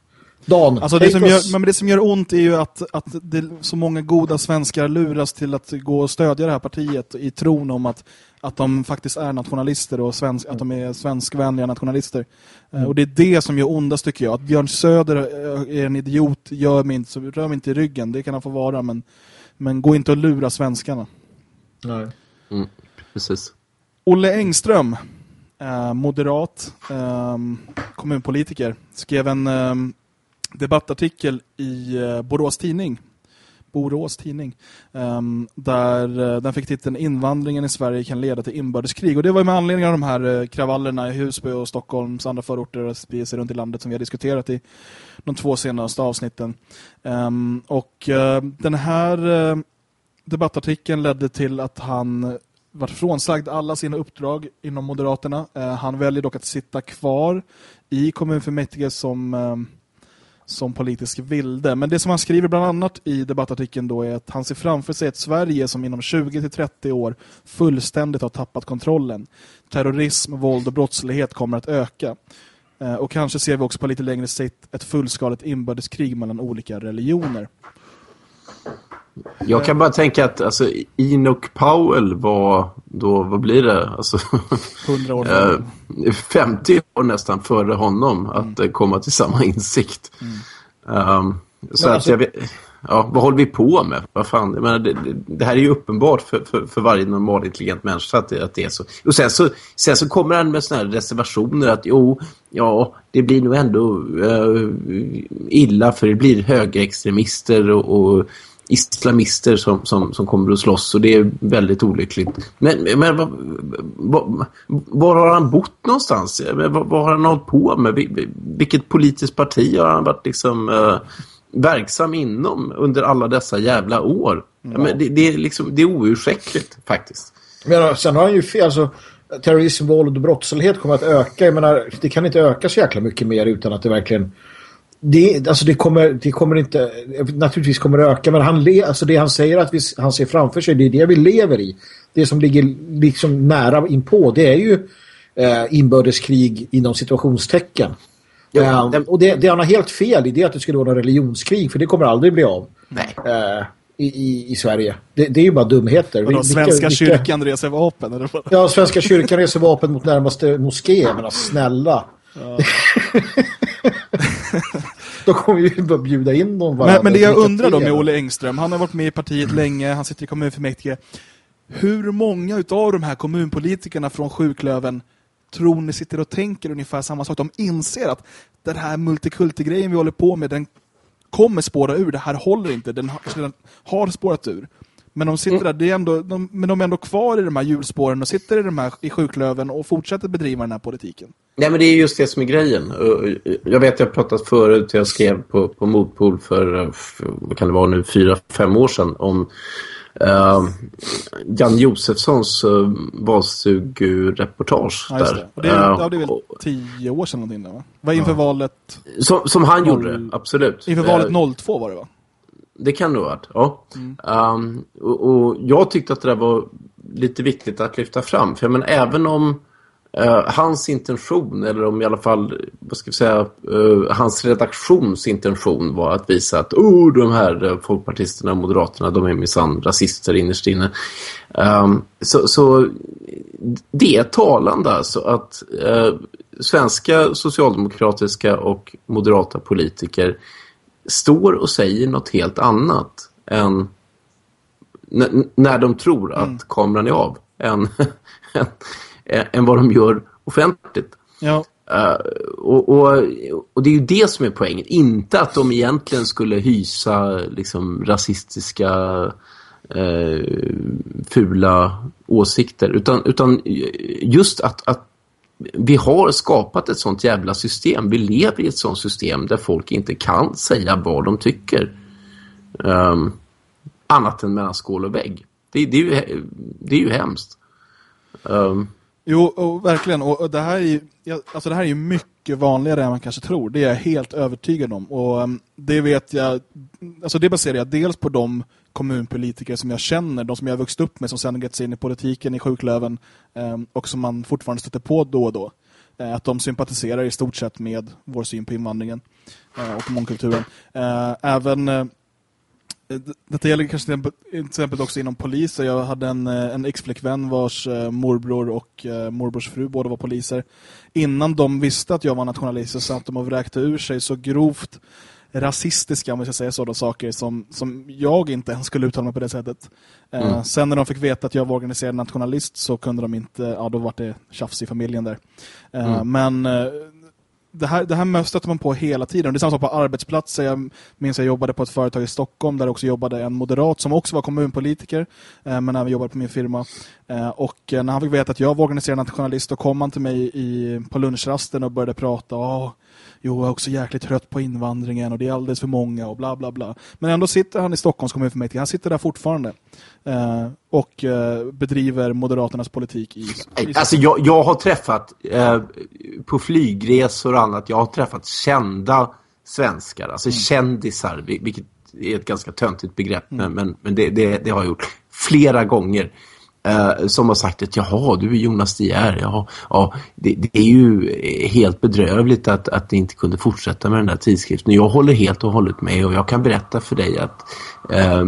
Dan, Alltså det som, gör, men det som gör ont är ju att, att det, så många goda svenskar luras till att gå och stödja det här partiet i tron om att, att de faktiskt är nationalister och svensk, att de är svenskvänliga nationalister. Eh, Och det är det som gör ondast tycker jag. Att Björn Söder eh, är en idiot, gör mig inte, så rör mig inte i ryggen. Det kan han få vara, men, men gå inte och lura svenskarna. Nej. Mm, precis. Olle Engström, eh, moderat, eh, kommunpolitiker, skrev en eh, debattartikel i eh, Borås Tidning. Borås Tidning. Ehm, där eh, den fick titeln Invandringen i Sverige kan leda till inbördeskrig. Och det var med anledning av de här eh, kravallerna i Husby och Stockholms andra förorter och sprider runt i landet som vi har diskuterat i de två senaste avsnitten. Ehm, och eh, den här debattartikeln ledde till att han varit frånsagd alla sina uppdrag inom Moderaterna. Han väljer dock att sitta kvar i kommunfullmäktige som, ehm, som politisk vilde. Men det som han skriver bland annat i debattartikeln då är att han ser framför sig ett Sverige som inom 20-30 år fullständigt har tappat kontrollen. Terrorism, våld och brottslighet kommer att öka. Eh, och kanske ser vi också på lite längre sikt ett fullskaligt inbördeskrig mellan olika religioner. Jag kan bara tänka att alltså, Enoch Powell var då, vad blir det? Alltså, 100 år eh, framåt. 50 år nästan före honom att eh, komma till samma insikt. Um, så Men att alltså- jag ja, vad håller vi på med? Vad fan? Jag menar, det, det, här är ju uppenbart för, för, för varje normal intelligent människa att det, att det är så. Och sen så, sen så kommer han med såna här reservationer att jo, ja, det blir nog ändå eh, illa för det blir högerextremister och, och islamister som, som, som kommer att slåss och det är väldigt olyckligt. Men, men vad, vad, var har han bott någonstans? Vad, har han hållit på med? Vil- Vilket politiskt parti har han varit liksom eh, verksam inom under alla dessa jävla år? Ja, men det, det, är liksom, det är oursäktligt faktiskt. Men sen har han ju fel. Alltså, terrorism, våld och brottslighet kommer att öka. Jag menar, det kan inte öka så jäkla mycket mer utan att det verkligen... Det, alltså det, kommer, det kommer inte... Naturligtvis kommer det öka, men han le, alltså det han säger att vi, han ser framför sig, det är det vi lever i. Det som ligger liksom nära inpå, det är ju eh, inbördeskrig inom situationstecken. Ja, Eh, det- och det, det han har helt fel i det är att det skulle vara religonskrig, för det kommer aldrig bli av Nej. eh, i, i, i Sverige. Det, det är ju bara dumheter. Vadå, Vilka- Svenska vilka- kyrkan reser vapen? Eller vad? Ja, Svenska kyrkan reser vapen mot närmaste moské. Men snälla. Då kommer vi bara bjuda in dem varandra. Men, men det jag undrar då med Olle Engström, han har varit med i partiet länge, han sitter i kommunfullmäktige. Hur många utav de här kommunpolitikerna från Sjuklöven tror ni sitter och tänker ungefär samma sak? De inser att den här multikulti-grejen vi håller på med, den kommer spåra ur. Det här håller inte. Den har, den har spårat ur. Men de sitter där, det är ändå, de, men de är ändå kvar i de här hjulspåren och sitter i, de här, i Sjuklöven och fortsätter bedriva den här politiken. Nej, men det är just det som är grejen. Jag vet, jag har pratat förut, jag skrev på, på Motpol för, för, vad kan det vara nu, fyra, fem år sedan om uh, Jan Josefssons uh, valstugureportage Ja, där. det. Det, är, Eh, ja, det är väl tio år sedan någonting där, va? Var inför valet, som, som han Noll- gjorde, absolut. inför Eh, valet 02 var det va? Det kan det ha varit, ja. Um, och, och jag tyckte att det där var lite viktigt att lyfta fram. För men även om uh, hans intention, eller om i alla fall, vad ska vi säga, uh, hans redaktions intention var att visa att oh, de här uh, folkpartisterna och moderaterna, de är minsann rasister innerst inne. Um, så, så det är talande alltså att svenska socialdemokratiska och moderata politiker står och säger något helt annat än när de tror att kameran är av än, än, än vad de gör offentligt. Ja, Uh, och, och, och, det är ju det som är poängen. Inte att de egentligen skulle hysa liksom, rasistiska uh, fula åsikter. Utan, utan just att, att vi har skapat ett sånt jävla system. Vi lever i ett sånt system där folk inte kan säga vad de tycker. Um, annat än mellan skål och vägg. Det, det, är, ju, det är ju hemskt. Um, Jo, och verkligen. Och det här är ju, alltså det här är ju mycket vanligare än man kanske tror. Det är jag helt övertygad om. Och ehm, det vet jag, alltså det baserar jag dels på de kommunpolitiker som jag känner, de som jag har vuxit upp med som sedan gett sig in i politiken i sjuklöven ehm, och som man fortfarande stöter på då och då. Eh, att de sympatiserar i stort sett med vår syn på invandringen eh, och mångkulturen. Eh, även Eh, detta gäller kanske till exempel också inom polisen. Jag hade en, en ex-flickvän vars eh, morbror och morbrors fru båda var poliser. Innan de visste att jag var nationalist så satt de och vräkte ur sig så grovt rasistiska, om jag ska säga sådana saker, som, som jag inte ens skulle uttala mig på det sättet. Mm. Eh, sen när de fick veta att jag var organiserad nationalist så kunde de inte, ja då var det tjafs i familjen där. Eh, mm. Men eh, det här, det här möstet man på hela tiden. Det är samma sak på arbetsplatser. Jag minns jag jobbade på ett företag i Stockholm där också jobbade en moderat som också var kommunpolitiker eh, men även jobbade på min firma. Eh, och eh, när han fick veta att jag var organiserad nationalist då kom han till mig i, på lunchrasten och började prata. Åh, jo, jag är också jäkligt trött på invandringen och det är alldeles för många och bla bla bla. Men ändå sitter han i Stockholms kommun för mig. Han sitter där fortfarande eh, och eh, bedriver Moderaternas politik i... i alltså jag, jag har träffat eh, på flygresor och annat, jag har träffat kända svenskar, alltså mm. kändisar, vilket är ett ganska töntigt begrepp, mm. men, men, men det, det, det har jag gjort flera gånger eh, som har sagt att jaha, du är Jonas De Geer. Ja, det, det, är ju helt bedrövligt att, att det inte kunde fortsätta med den där tidskriften. Jag håller helt och hållet med och jag kan berätta för dig att eh,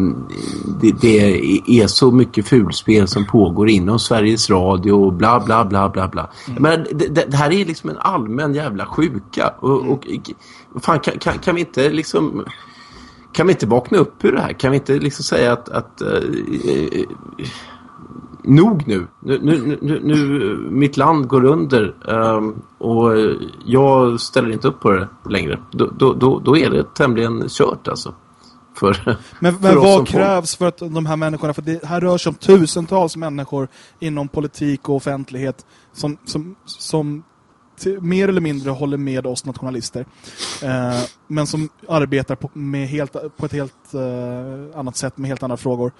det, det, är så mycket fulspel som pågår inom Sveriges Radio och bla bla bla bla bla. Mm. Men det, det, här är liksom en allmän jävla sjuka och, och fan, kan, kan, kan vi inte liksom kan vi inte vakna upp ur det här? Kan vi inte liksom säga att, att uh, nog nu. Nu, nu, nu, nu. Mitt land går under um, och jag ställer inte upp på det längre. Då, då, då, då är det tämligen kört alltså. För, men, men för vad krävs för att de här människorna, för det här rör sig om tusentals människor inom politik och offentlighet som, som, som till, mer eller mindre håller med oss nationalister. Eh, men som arbetar på, med helt, på ett helt eh, annat sätt med helt andra frågor.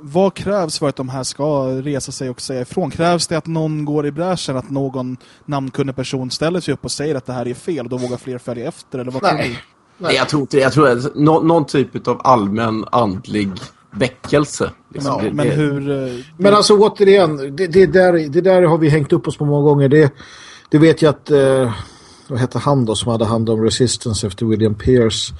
Vad krävs för att de här ska resa sig och säga ifrån? Krävs det att någon går i bräschen, att någon namnkunnig person ställer sig upp och säger att det här är fel och då vågar fler följa efter? Eller vad Nej. Nej, jag tror inte det. Jag tror att no någon typ av allmän andlig väckelse. Liksom. Ja, men hur... Det... Eh, men alltså återigen, det, det, där, det där har vi hängt upp oss på många gånger. Det, det vet jag att... Eh vad hette han då som hade hand om Resistance efter William Pierce.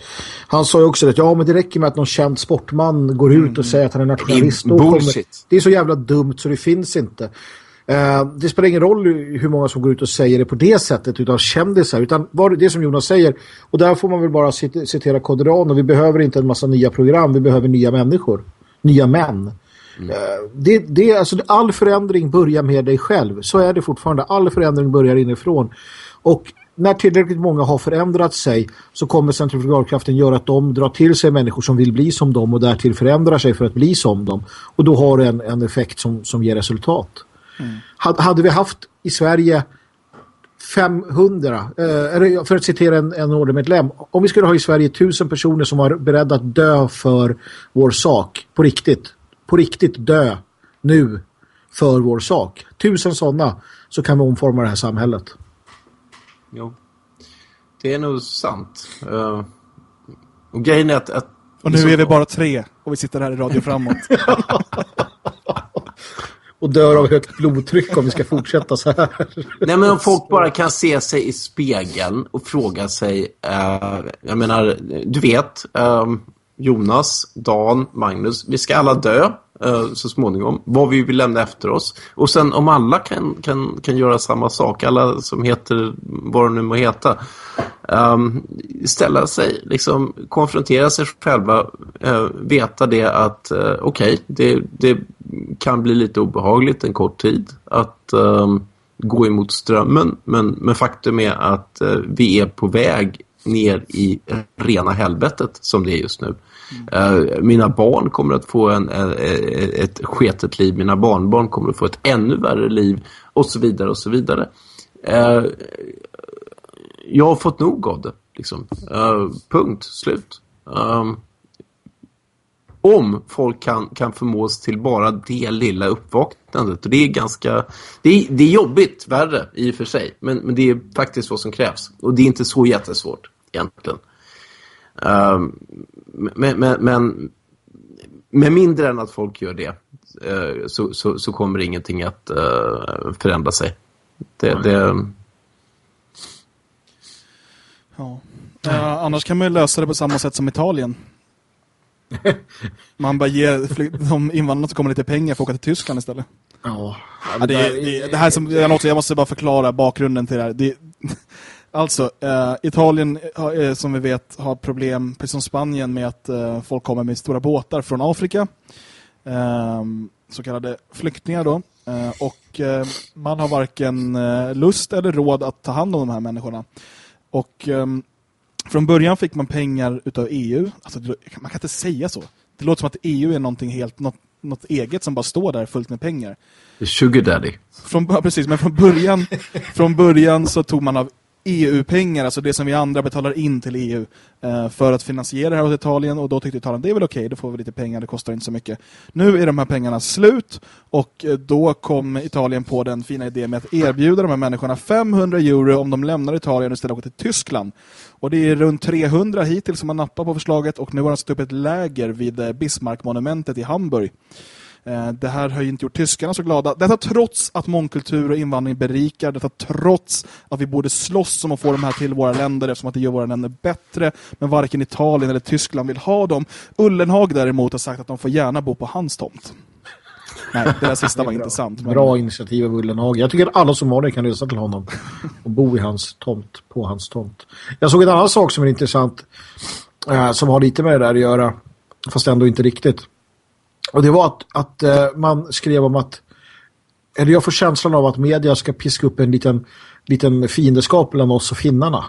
Han sa ju också att ja men det räcker med att någon känd sportman går ut och mm. säger att han är nationalist. Det är, kommer, det är så jävla dumt så det finns inte. Uh, det spelar ingen roll hur många som går ut och säger det på det sättet utav kändisar utan vad det som Jonas säger och där får man väl bara citera Kodran och vi behöver inte en massa nya program, vi behöver nya människor nya män mm. uh, det, det, alltså, all förändring börjar med dig själv så är det fortfarande, all förändring börjar inifrån och när tillräckligt många har förändrat sig så kommer centrifugalkraften göra att de drar till sig människor som vill bli som dem och därtill förändrar sig för att bli som dem. Och då har det en, en effekt som, som ger resultat. Mm. Hade vi haft i Sverige 500, eh, för att citera en, en ordermedlem, om vi skulle ha i Sverige tusen personer som var beredda att dö för vår sak, på riktigt, på riktigt dö nu för vår sak. Tusen sådana så kan vi omforma det här samhället jo. Det är nog sant. Uh, och grejen är att, att och nu är vi bara tre och vi sitter här i radio framåt. och dör av högt blodtryck om vi ska fortsätta så här. Nej men om folk bara kan se sig i spegeln och fråga sig, uh, jag menar, du vet, um, Jonas, Dan, Magnus, vi ska alla dö eh, så småningom. Vad vi vill lämna efter oss. Och sen om alla kan, kan, kan göra samma sak, alla som heter vad de nu må heta, um, ställa sig, liksom konfrontera sig själva, uh, veta det att uh, okej, okay, det, det kan bli lite obehagligt en kort tid. Att um, gå emot strömmen. Men, men faktum är att uh, vi är på väg ner i rena helvetet som det är just nu. Mm. Mina barn kommer att få en, eh, ett sketet liv. Mina barnbarn kommer att få ett ännu värre liv. Och så vidare och så vidare. Eh, jag har fått nog av det. Liksom. punkt. Slut. Ehm, om folk kan, kan förmås till bara det lilla uppvaknandet. Och det är ganska... Det är, det är jobbigt, värre i och för sig. Men, men det är faktiskt vad som krävs. Och det är inte så jättesvårt egentligen. Um, men, men, men med mindre än att folk gör det uh, så, så, så, kommer ingenting att uh, förändra sig. Det, det... Ja. Uh, annars kan man ju lösa det på samma sätt som Italien. Man bara ger de invandrarna som kommer lite pengar för att åka till Tyskland istället. Ja. ja det, det, det, här som, jag, måste, jag måste bara förklara bakgrunden till det här. Det, alltså, eh, Italien eh, som vi vet har problem, precis som Spanien, med att eh, folk kommer med stora båtar från Afrika. Ehm, så kallade flyktingar då. Eh, och eh, man har varken eh, lust eller råd att ta hand om de här människorna. Och ehm, från början fick man pengar utav EU. Alltså, man kan inte säga så. Det låter som att EU är någonting helt, något, något eget som bara står där fullt med pengar. Sugar daddy. Från, precis, men från början, från början så tog man av EU-pengar, alltså det som vi andra betalar in till EU eh, för att finansiera det här åt Italien och då tyckte Italien det är väl okej, okay, då får vi lite pengar, det kostar inte så mycket. Nu är de här pengarna slut och eh, då kom Italien på den fina idén med att erbjuda de här människorna 500 euro om de lämnar Italien och istället åker till Tyskland. Och det är runt 300 hittills som har nappat på förslaget och nu har de satt upp ett läger vid eh, Bismarckmonumentet i Hamburg. Eh, det här har ju inte gjort tyskarna så glada. Detta trots att mångkultur och invandring berikar. Detta trots att vi borde slåss om att få de här till våra länder eftersom att det gör våra länder bättre. Men varken Italien eller Tyskland vill ha dem. Ullenhag däremot har sagt att de får gärna bo på hans tomt. Nej, det där sista var inte sant. Men... Bra initiativ av Ullenhag. Jag tycker att alla somalier kan resa till honom och bo i hans tomt, på hans tomt. Jag såg en annan sak som är intressant eh, som har lite med det där att göra fast ändå inte riktigt. Och det var att, att eh, man skrev om att eller jag får känslan av att media ska piska upp en liten, liten fiendeskap mellan oss och finnarna.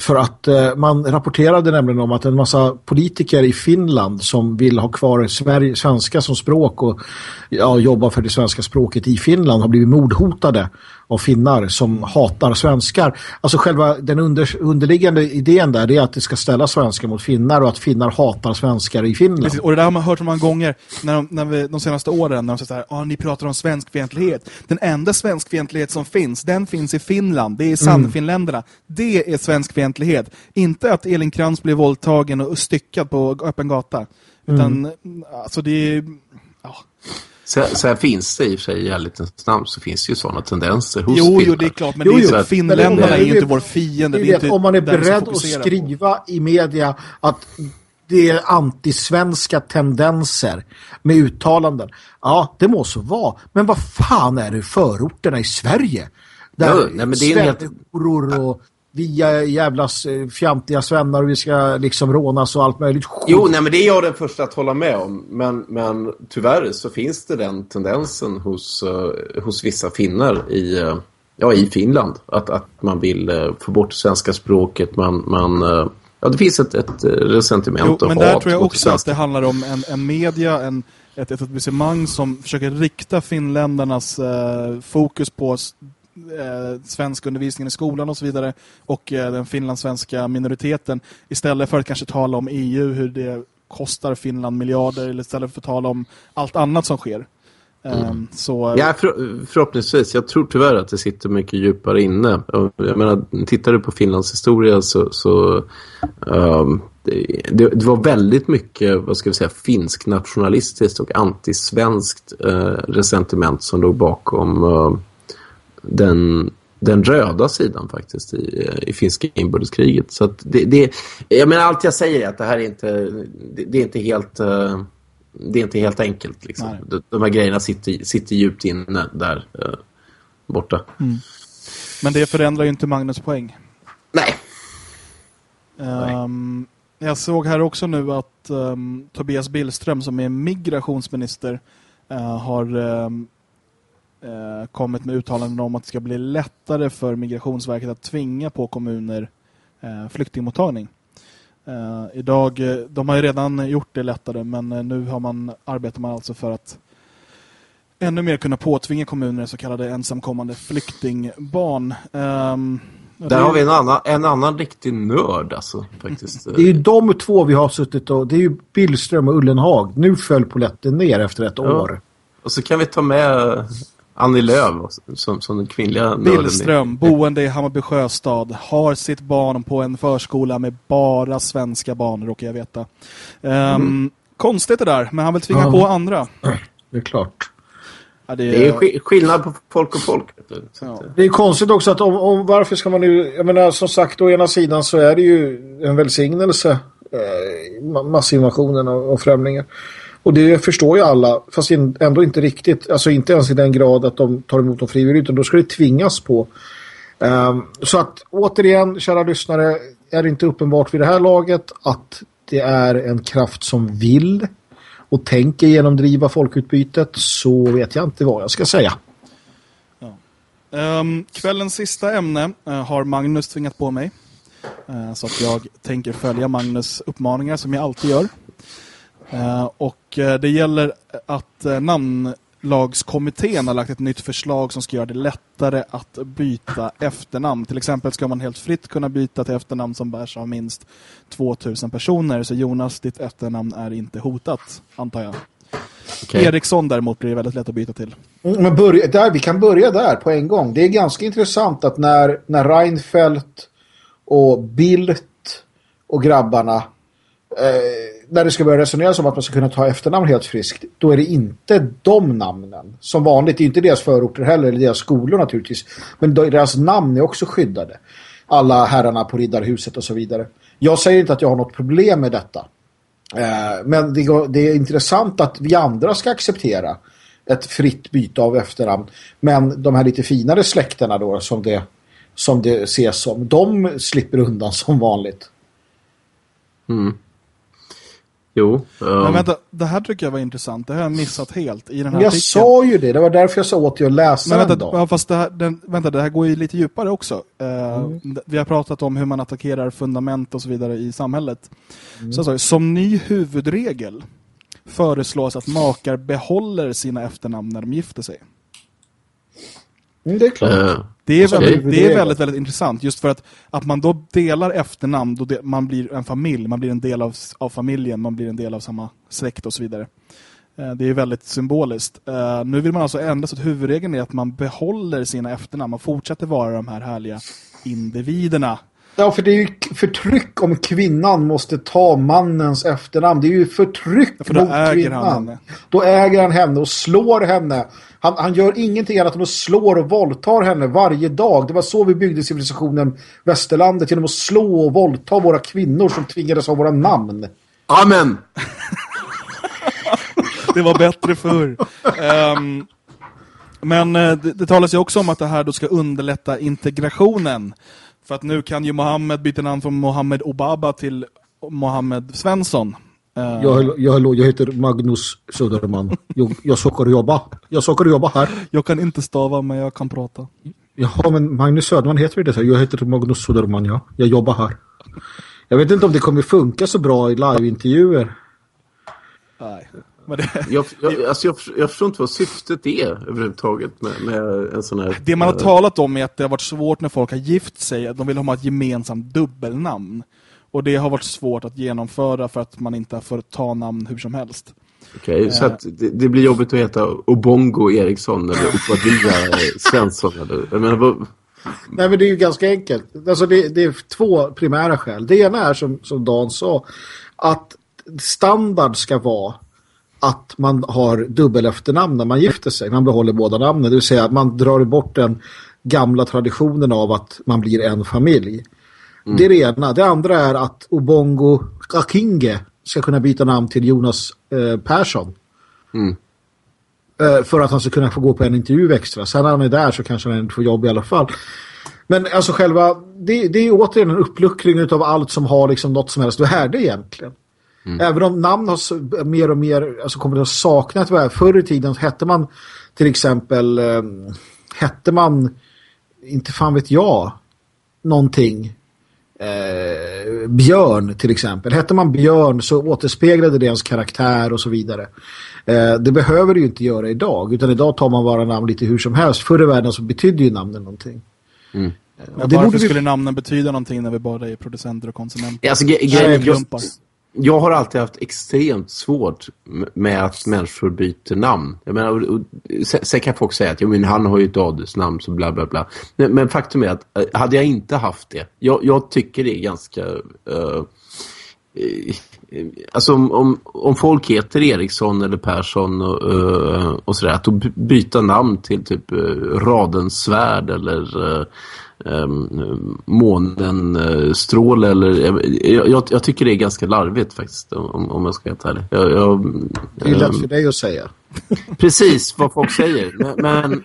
För att eh, man rapporterade nämligen om att en massa politiker i Finland som vill ha kvar Sverige, svenska som språk och ja, jobba för det svenska språket i Finland har blivit mordhotade av finnar som hatar svenskar. Alltså själva den under, underliggande idén där är att det ska ställa svenskar mot finnar och att finnar hatar svenskar i Finland. Precis, och det där har man hört många gånger när de, när vi, de senaste åren när de säger så här, ah, ni pratar om svenskfientlighet. Den enda svenskfientlighet som finns, den finns i Finland. Det är sannfinländerna. Mm. Det är svenskfientlighet. Inte att Elin Krantz blir våldtagen och styckad på öppen gata. Utan, mm. alltså det är... Ja. Sen, finns det i och för sig i ärlighetens namn så finns det ju sådana tendenser hos Jo, jo, det är klart. Men jo, det är, jo, finländarna är ju inte vår fiende. Är inte om man är beredd att skriva på. i media att det är antisvenska tendenser med uttalanden. Ja, det må så vara. Men vad fan är det förorterna i Sverige? Där jo, nej, men det är helt... och vi är jävla eh, fjantiga svennar och vi ska liksom rånas och allt möjligt skit. Jo, nej men det är jag den första att hålla med om. Men, men tyvärr så finns det den tendensen hos, uh, hos vissa finnar i, uh, ja, i Finland. Att, att man vill uh, få bort svenska språket. Man, man, ja, det finns ett, ett resentiment jo, men där tror jag också att det handlar om en, en media, en, ett etablissemang som försöker rikta finländarnas fokus på eh, svenskundervisningen i skolan och så vidare och eh, den finlandssvenska minoriteten istället för att kanske tala om EU, hur det kostar Finland miljarder eller istället för att tala om allt annat som sker. Mm. Ehm, så... Ja, för, förhoppningsvis. Jag tror tyvärr att det sitter mycket djupare inne. Jag menar, tittar du på Finlands historia så, så um, det, det, var väldigt mycket, vad ska vi säga, finsk nationalistiskt och antisvenskt uh, resentiment som låg bakom uh, den, den röda sidan faktiskt i, i finska inbördeskriget. Så det, det, jag menar allt jag säger är att det här är inte, det, det är inte helt... Uh, det är inte helt enkelt. Liksom. De, de här grejerna sitter, sitter djupt inne där uh, borta. Mm. Men det förändrar ju inte Magnus poäng. Nej. Um, jag såg här också nu att um, Tobias Billström som är migrationsminister uh, har um, eh, kommit med uttalanden om att det ska bli lättare för Migrationsverket att tvinga på kommuner eh, flyktingmottagning. Eh, idag, eh, de har ju redan gjort det lättare men eh, nu har man, arbetar man alltså för att ännu mer kunna påtvinga kommuner så kallade ensamkommande flyktingbarn. Um, Där har vi en annan, en annan riktig nörd alltså, faktiskt. Det är ju de två vi har suttit och... Det är ju Billström och Ullenhag. Nu föll poletten ner efter ett Ja. år. Och så kan vi ta med Annie Lööf som, som den kvinnliga nörden. Billström, boende i Hammarby Sjöstad, har sitt barn på en förskola med bara svenska barn, råkar jag veta. Um, Konstigt det där, men han vill tvinga Ja. på andra. Det är klart. Ja, det, Det är sk- skillnad på folk och folk. Ja. Det är konstigt också att om, om varför ska man nu... Jag menar som sagt å ena sidan så är det ju en välsignelse. Eh, ma- massinvasionen av, av främlingar. Och det förstår ju alla. Fast ändå inte riktigt. Alltså inte ens i den grad att de tar emot dem frivilligt. Utan då ska det tvingas på. Um, så att återigen, kära lyssnare. Är det inte uppenbart vid det här laget att det är en kraft som vill och tänker genomdriva folkutbytet så vet jag inte vad jag ska säga. Ehm, kvällens sista ämne uh, har Magnus tvingat på mig. Uh, så att jag tänker följa Magnus uppmaningar som jag alltid gör. Eh, och eh, det gäller att eh, namnlagskommittén har lagt ett nytt förslag som ska göra det lättare att byta efternamn. Till exempel ska man helt fritt kunna byta till efternamn som bärs av minst 2000 personer. Så Jonas, ditt efternamn är inte hotat, antar jag. okej. Eriksson däremot blir det väldigt lätt att byta till. Mm, Men börja, där, vi kan börja där på en gång. Det är ganska intressant att när, när Reinfeldt och Bildt och grabbarna eh, när det ska börja resoneras om att man ska kunna ta efternamn helt friskt då är det inte de namnen. Som vanligt, det är inte deras förorter heller eller deras skolor naturligtvis. Men deras namn är också skyddade. Alla herrarna på Riddarhuset och så vidare. Jag säger inte att jag har något problem med detta. Eh, men det, det är intressant att vi andra ska acceptera ett fritt byte av efternamn. Men de här lite finare släkterna då som det, som det ses som, de slipper undan som vanligt. Mm. Jo. Men ehm, vänta, det här tycker jag var intressant. Det har jag missat helt i den här Jag artikeln. sa ju det, det var därför jag sa åt dig att läsa Men den vänta, då. ja, fast det här, den, vänta, det här går ju lite djupare också. Eh, Mm. Vi har pratat om hur man attackerar fundament och så vidare i samhället. Mm. Så, så, som ny huvudregel föreslås att makar behåller sina efternamn när de gifter sig. Mm, det är klart. eh, Det är, väldigt, det är väldigt, väldigt intressant. Just för att, att man då delar efternamn, då det, man blir en familj, man blir en del av, av familjen, man blir en del av samma släkt och så vidare. Eh, Det är väldigt symboliskt. Eh, Nu vill man alltså ändra så att huvudregeln är att man behåller sina efternamn. Man fortsätter vara de här härliga individerna. Ja, för det är ju förtryck om kvinnan måste ta mannens efternamn. Det är ju förtryck För då mot äger kvinnan. han henne. Då äger han henne och slår henne. Han, han gör ingenting annat än att slår och våldtar henne varje dag. Det var så vi byggde civilisationen Västerlandet genom att slå och våldta våra kvinnor som tvingades ha våra namn. Amen! Det var bättre förr. Ehm, men eh, det, det talas ju också om att det här då ska underlätta integrationen. För att nu kan ju Mohammed byta namn från Mohammed Obaba till Mohammed Svensson. Eh, Jag, jag, jag heter Magnus Söderman. Jag, jag söker jobba. Jag söker jobba här. jag kan inte stava men jag kan prata. Jaha, men Magnus Söderman heter det så. Jag heter Magnus Söderman, ja. Jag jobbar här. Jag vet inte om det kommer funka så bra i liveintervjuer. Nej. Men det, Jag, jag, alltså jag, jag förstår inte vad syftet är överhuvudtaget med, med en sån här... det man har eh, talat om är att det har varit svårt när folk har gift sig. att De vill ha ett gemensamt dubbelnamn. Och det har varit svårt att genomföra för att man inte får ta namn hur som helst. Okej, så att det, det blir jobbigt att heta Obongo Eriksson eller Obadiah Svensson eller... Jag menar, vad, Nej, men det är ju ganska enkelt. Alltså det, det är två primära skäl. Det ena är som, som Dan sa att standard ska vara att man har dubbel efternamn när man gifter sig. Man behåller båda namnen. Det vill säga att man drar bort den gamla traditionen av att man blir en familj. Det är det ena. Det andra är att Obongo Akinge ska kunna byta namn till Jonas eh, Persson. Mm. Eh, för att han ska kunna få gå på en intervju extra. Sen när han är där så kanske han inte får jobb i alla fall. Men alltså själva, det, det är återigen en uppluckring av allt som har liksom något som helst värde egentligen. Mm. Även om namn har mer och mer alltså kommer att sakna ett värde. Förr i tiden hette man till exempel eh, hette man inte fan vet jag någonting eh, Björn till exempel. Hette man Björn så återspeglade det ens karaktär och så vidare. Eh, det behöver det ju inte göra idag utan idag tar man bara namn lite hur som helst. Förr i världen så betydde ju namnen någonting. Mm. Men varför skulle namnen betyda någonting när vi bara är producenter och konsumenter? Alltså, jag, jag har alltid haft extremt svårt med att människor byter namn. Jag menar, sen kan folk säga att men han har ju ett adelsnamn så bla bla bla. Men, men, faktum är att eh, hade jag inte haft det, jag, jag tycker det är ganska... Uh, alltså om, om, om, folk heter Eriksson eller Persson och, uh, och sådär, att då byta namn till typ uh, Radensvärd eller uh, um, månen uh, strål eller jag, jag, jag, tycker det är ganska larvigt faktiskt om, om jag ska vara ärlig. Jag, jag, det är lätt um, för dig att säga. Precis vad folk säger. Men, men,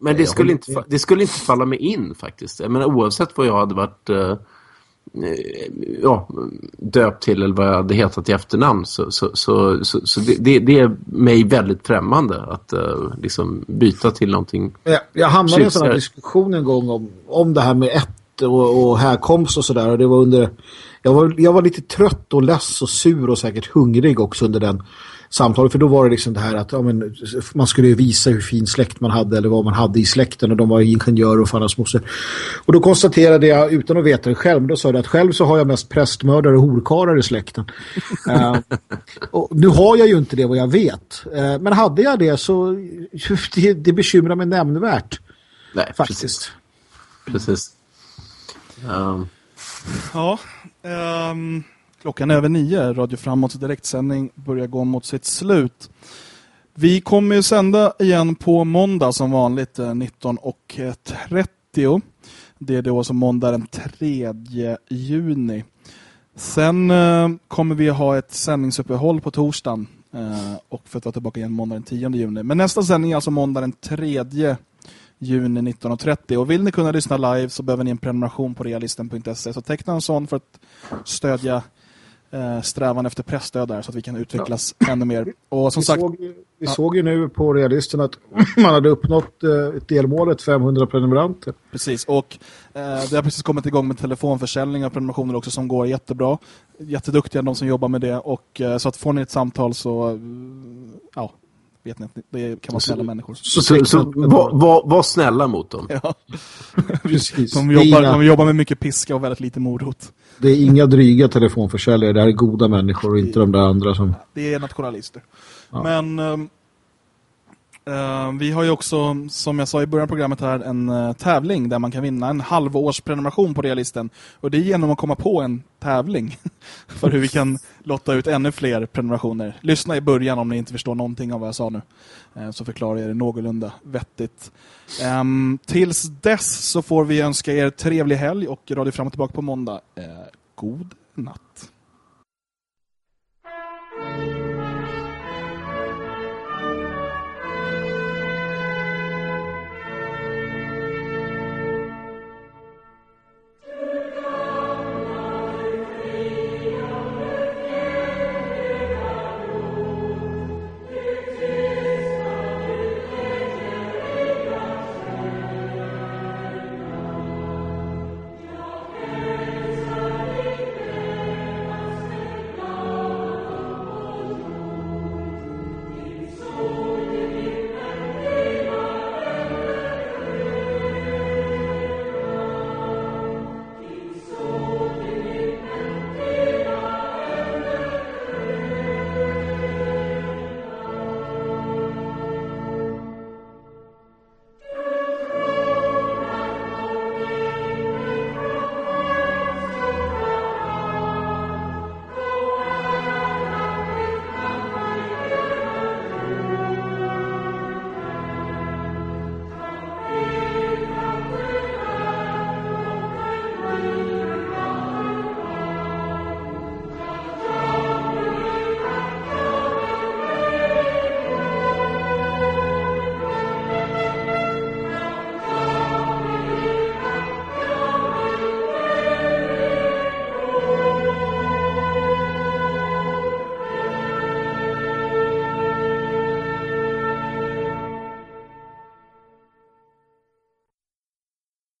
men det, skulle inte, det skulle inte falla mig in faktiskt. Jag menar, oavsett vad jag hade varit uh, ja, döpt till eller vad jag hade hetat i efternamn så, så, så, så, så det, det, är mig väldigt främmande att uh, liksom byta till någonting. Jag, jag hamnade i en sån här diskussion en gång om, om det här med ett och, och härkomst och sådär och det var under jag var, jag var lite trött och less och sur och säkert hungrig också under den samtalet. För då var det liksom det här att ja, men, man skulle visa hur fin släkt man hade eller vad man hade i släkten och de var ingenjörer och fannas moster. Och då konstaterade jag utan att veta det själv, då sa jag att själv så har jag mest prästmördare och horkarar i släkten. uh, och nu har jag ju inte det vad jag vet. Uh, men hade jag det så det, det bekymrar mig nämnvärt. Nej, faktiskt. Precis. precis. Um. Ja, um... Klockan är över nio. Radio Framåts direktsändning börjar gå mot sitt slut. Vi kommer ju sända igen på måndag som vanligt eh, 19.30. Det är då som måndag den 3 juni. Sen eh, kommer vi ha ett sändningsuppehåll på torsdagen eh, och för att vara tillbaka igen måndag den 10 juni. Men nästa sändning är alltså måndag den 3 juni 19.30. Och vill ni kunna lyssna live så behöver ni en prenumeration på realisten.se. Så teckna en sån för att stödja strävan efter pressstöd där så att vi kan utvecklas ja. ännu mer. Och som vi sagt... Såg, vi ja. såg ju nu på realisten att man hade uppnått eh, delmålet 500 prenumeranter. Precis, och eh, det har precis kommit igång med telefonförsäljning av prenumerationer också som går jättebra. Jätteduktiga de som jobbar med det och eh, så att får ni ett samtal så eh, ja, vet ni att det kan vara snälla människor. Så, så, så var, var, var, snälla mot dem. Ja. Precis. De jobbar, de jobbar med mycket piska och väldigt lite morot. Det är inga dryga telefonförsäljare, det här är goda människor och inte de där andra som... Det är nationalister. Ja. Men Uh, Eh, vi har ju också, som jag sa i början av programmet här, en uh, tävling där man kan vinna en halvårs prenumeration på Realisten. Och det är genom att komma på en tävling för hur vi kan lotta ut ännu fler prenumerationer. Lyssna i början om ni inte förstår någonting av vad jag sa nu. Uh, så förklarar jag det någorlunda vettigt. Um, tills dess så får vi önska er trevlig helg och Radio Fram och tillbaka på måndag. god natt.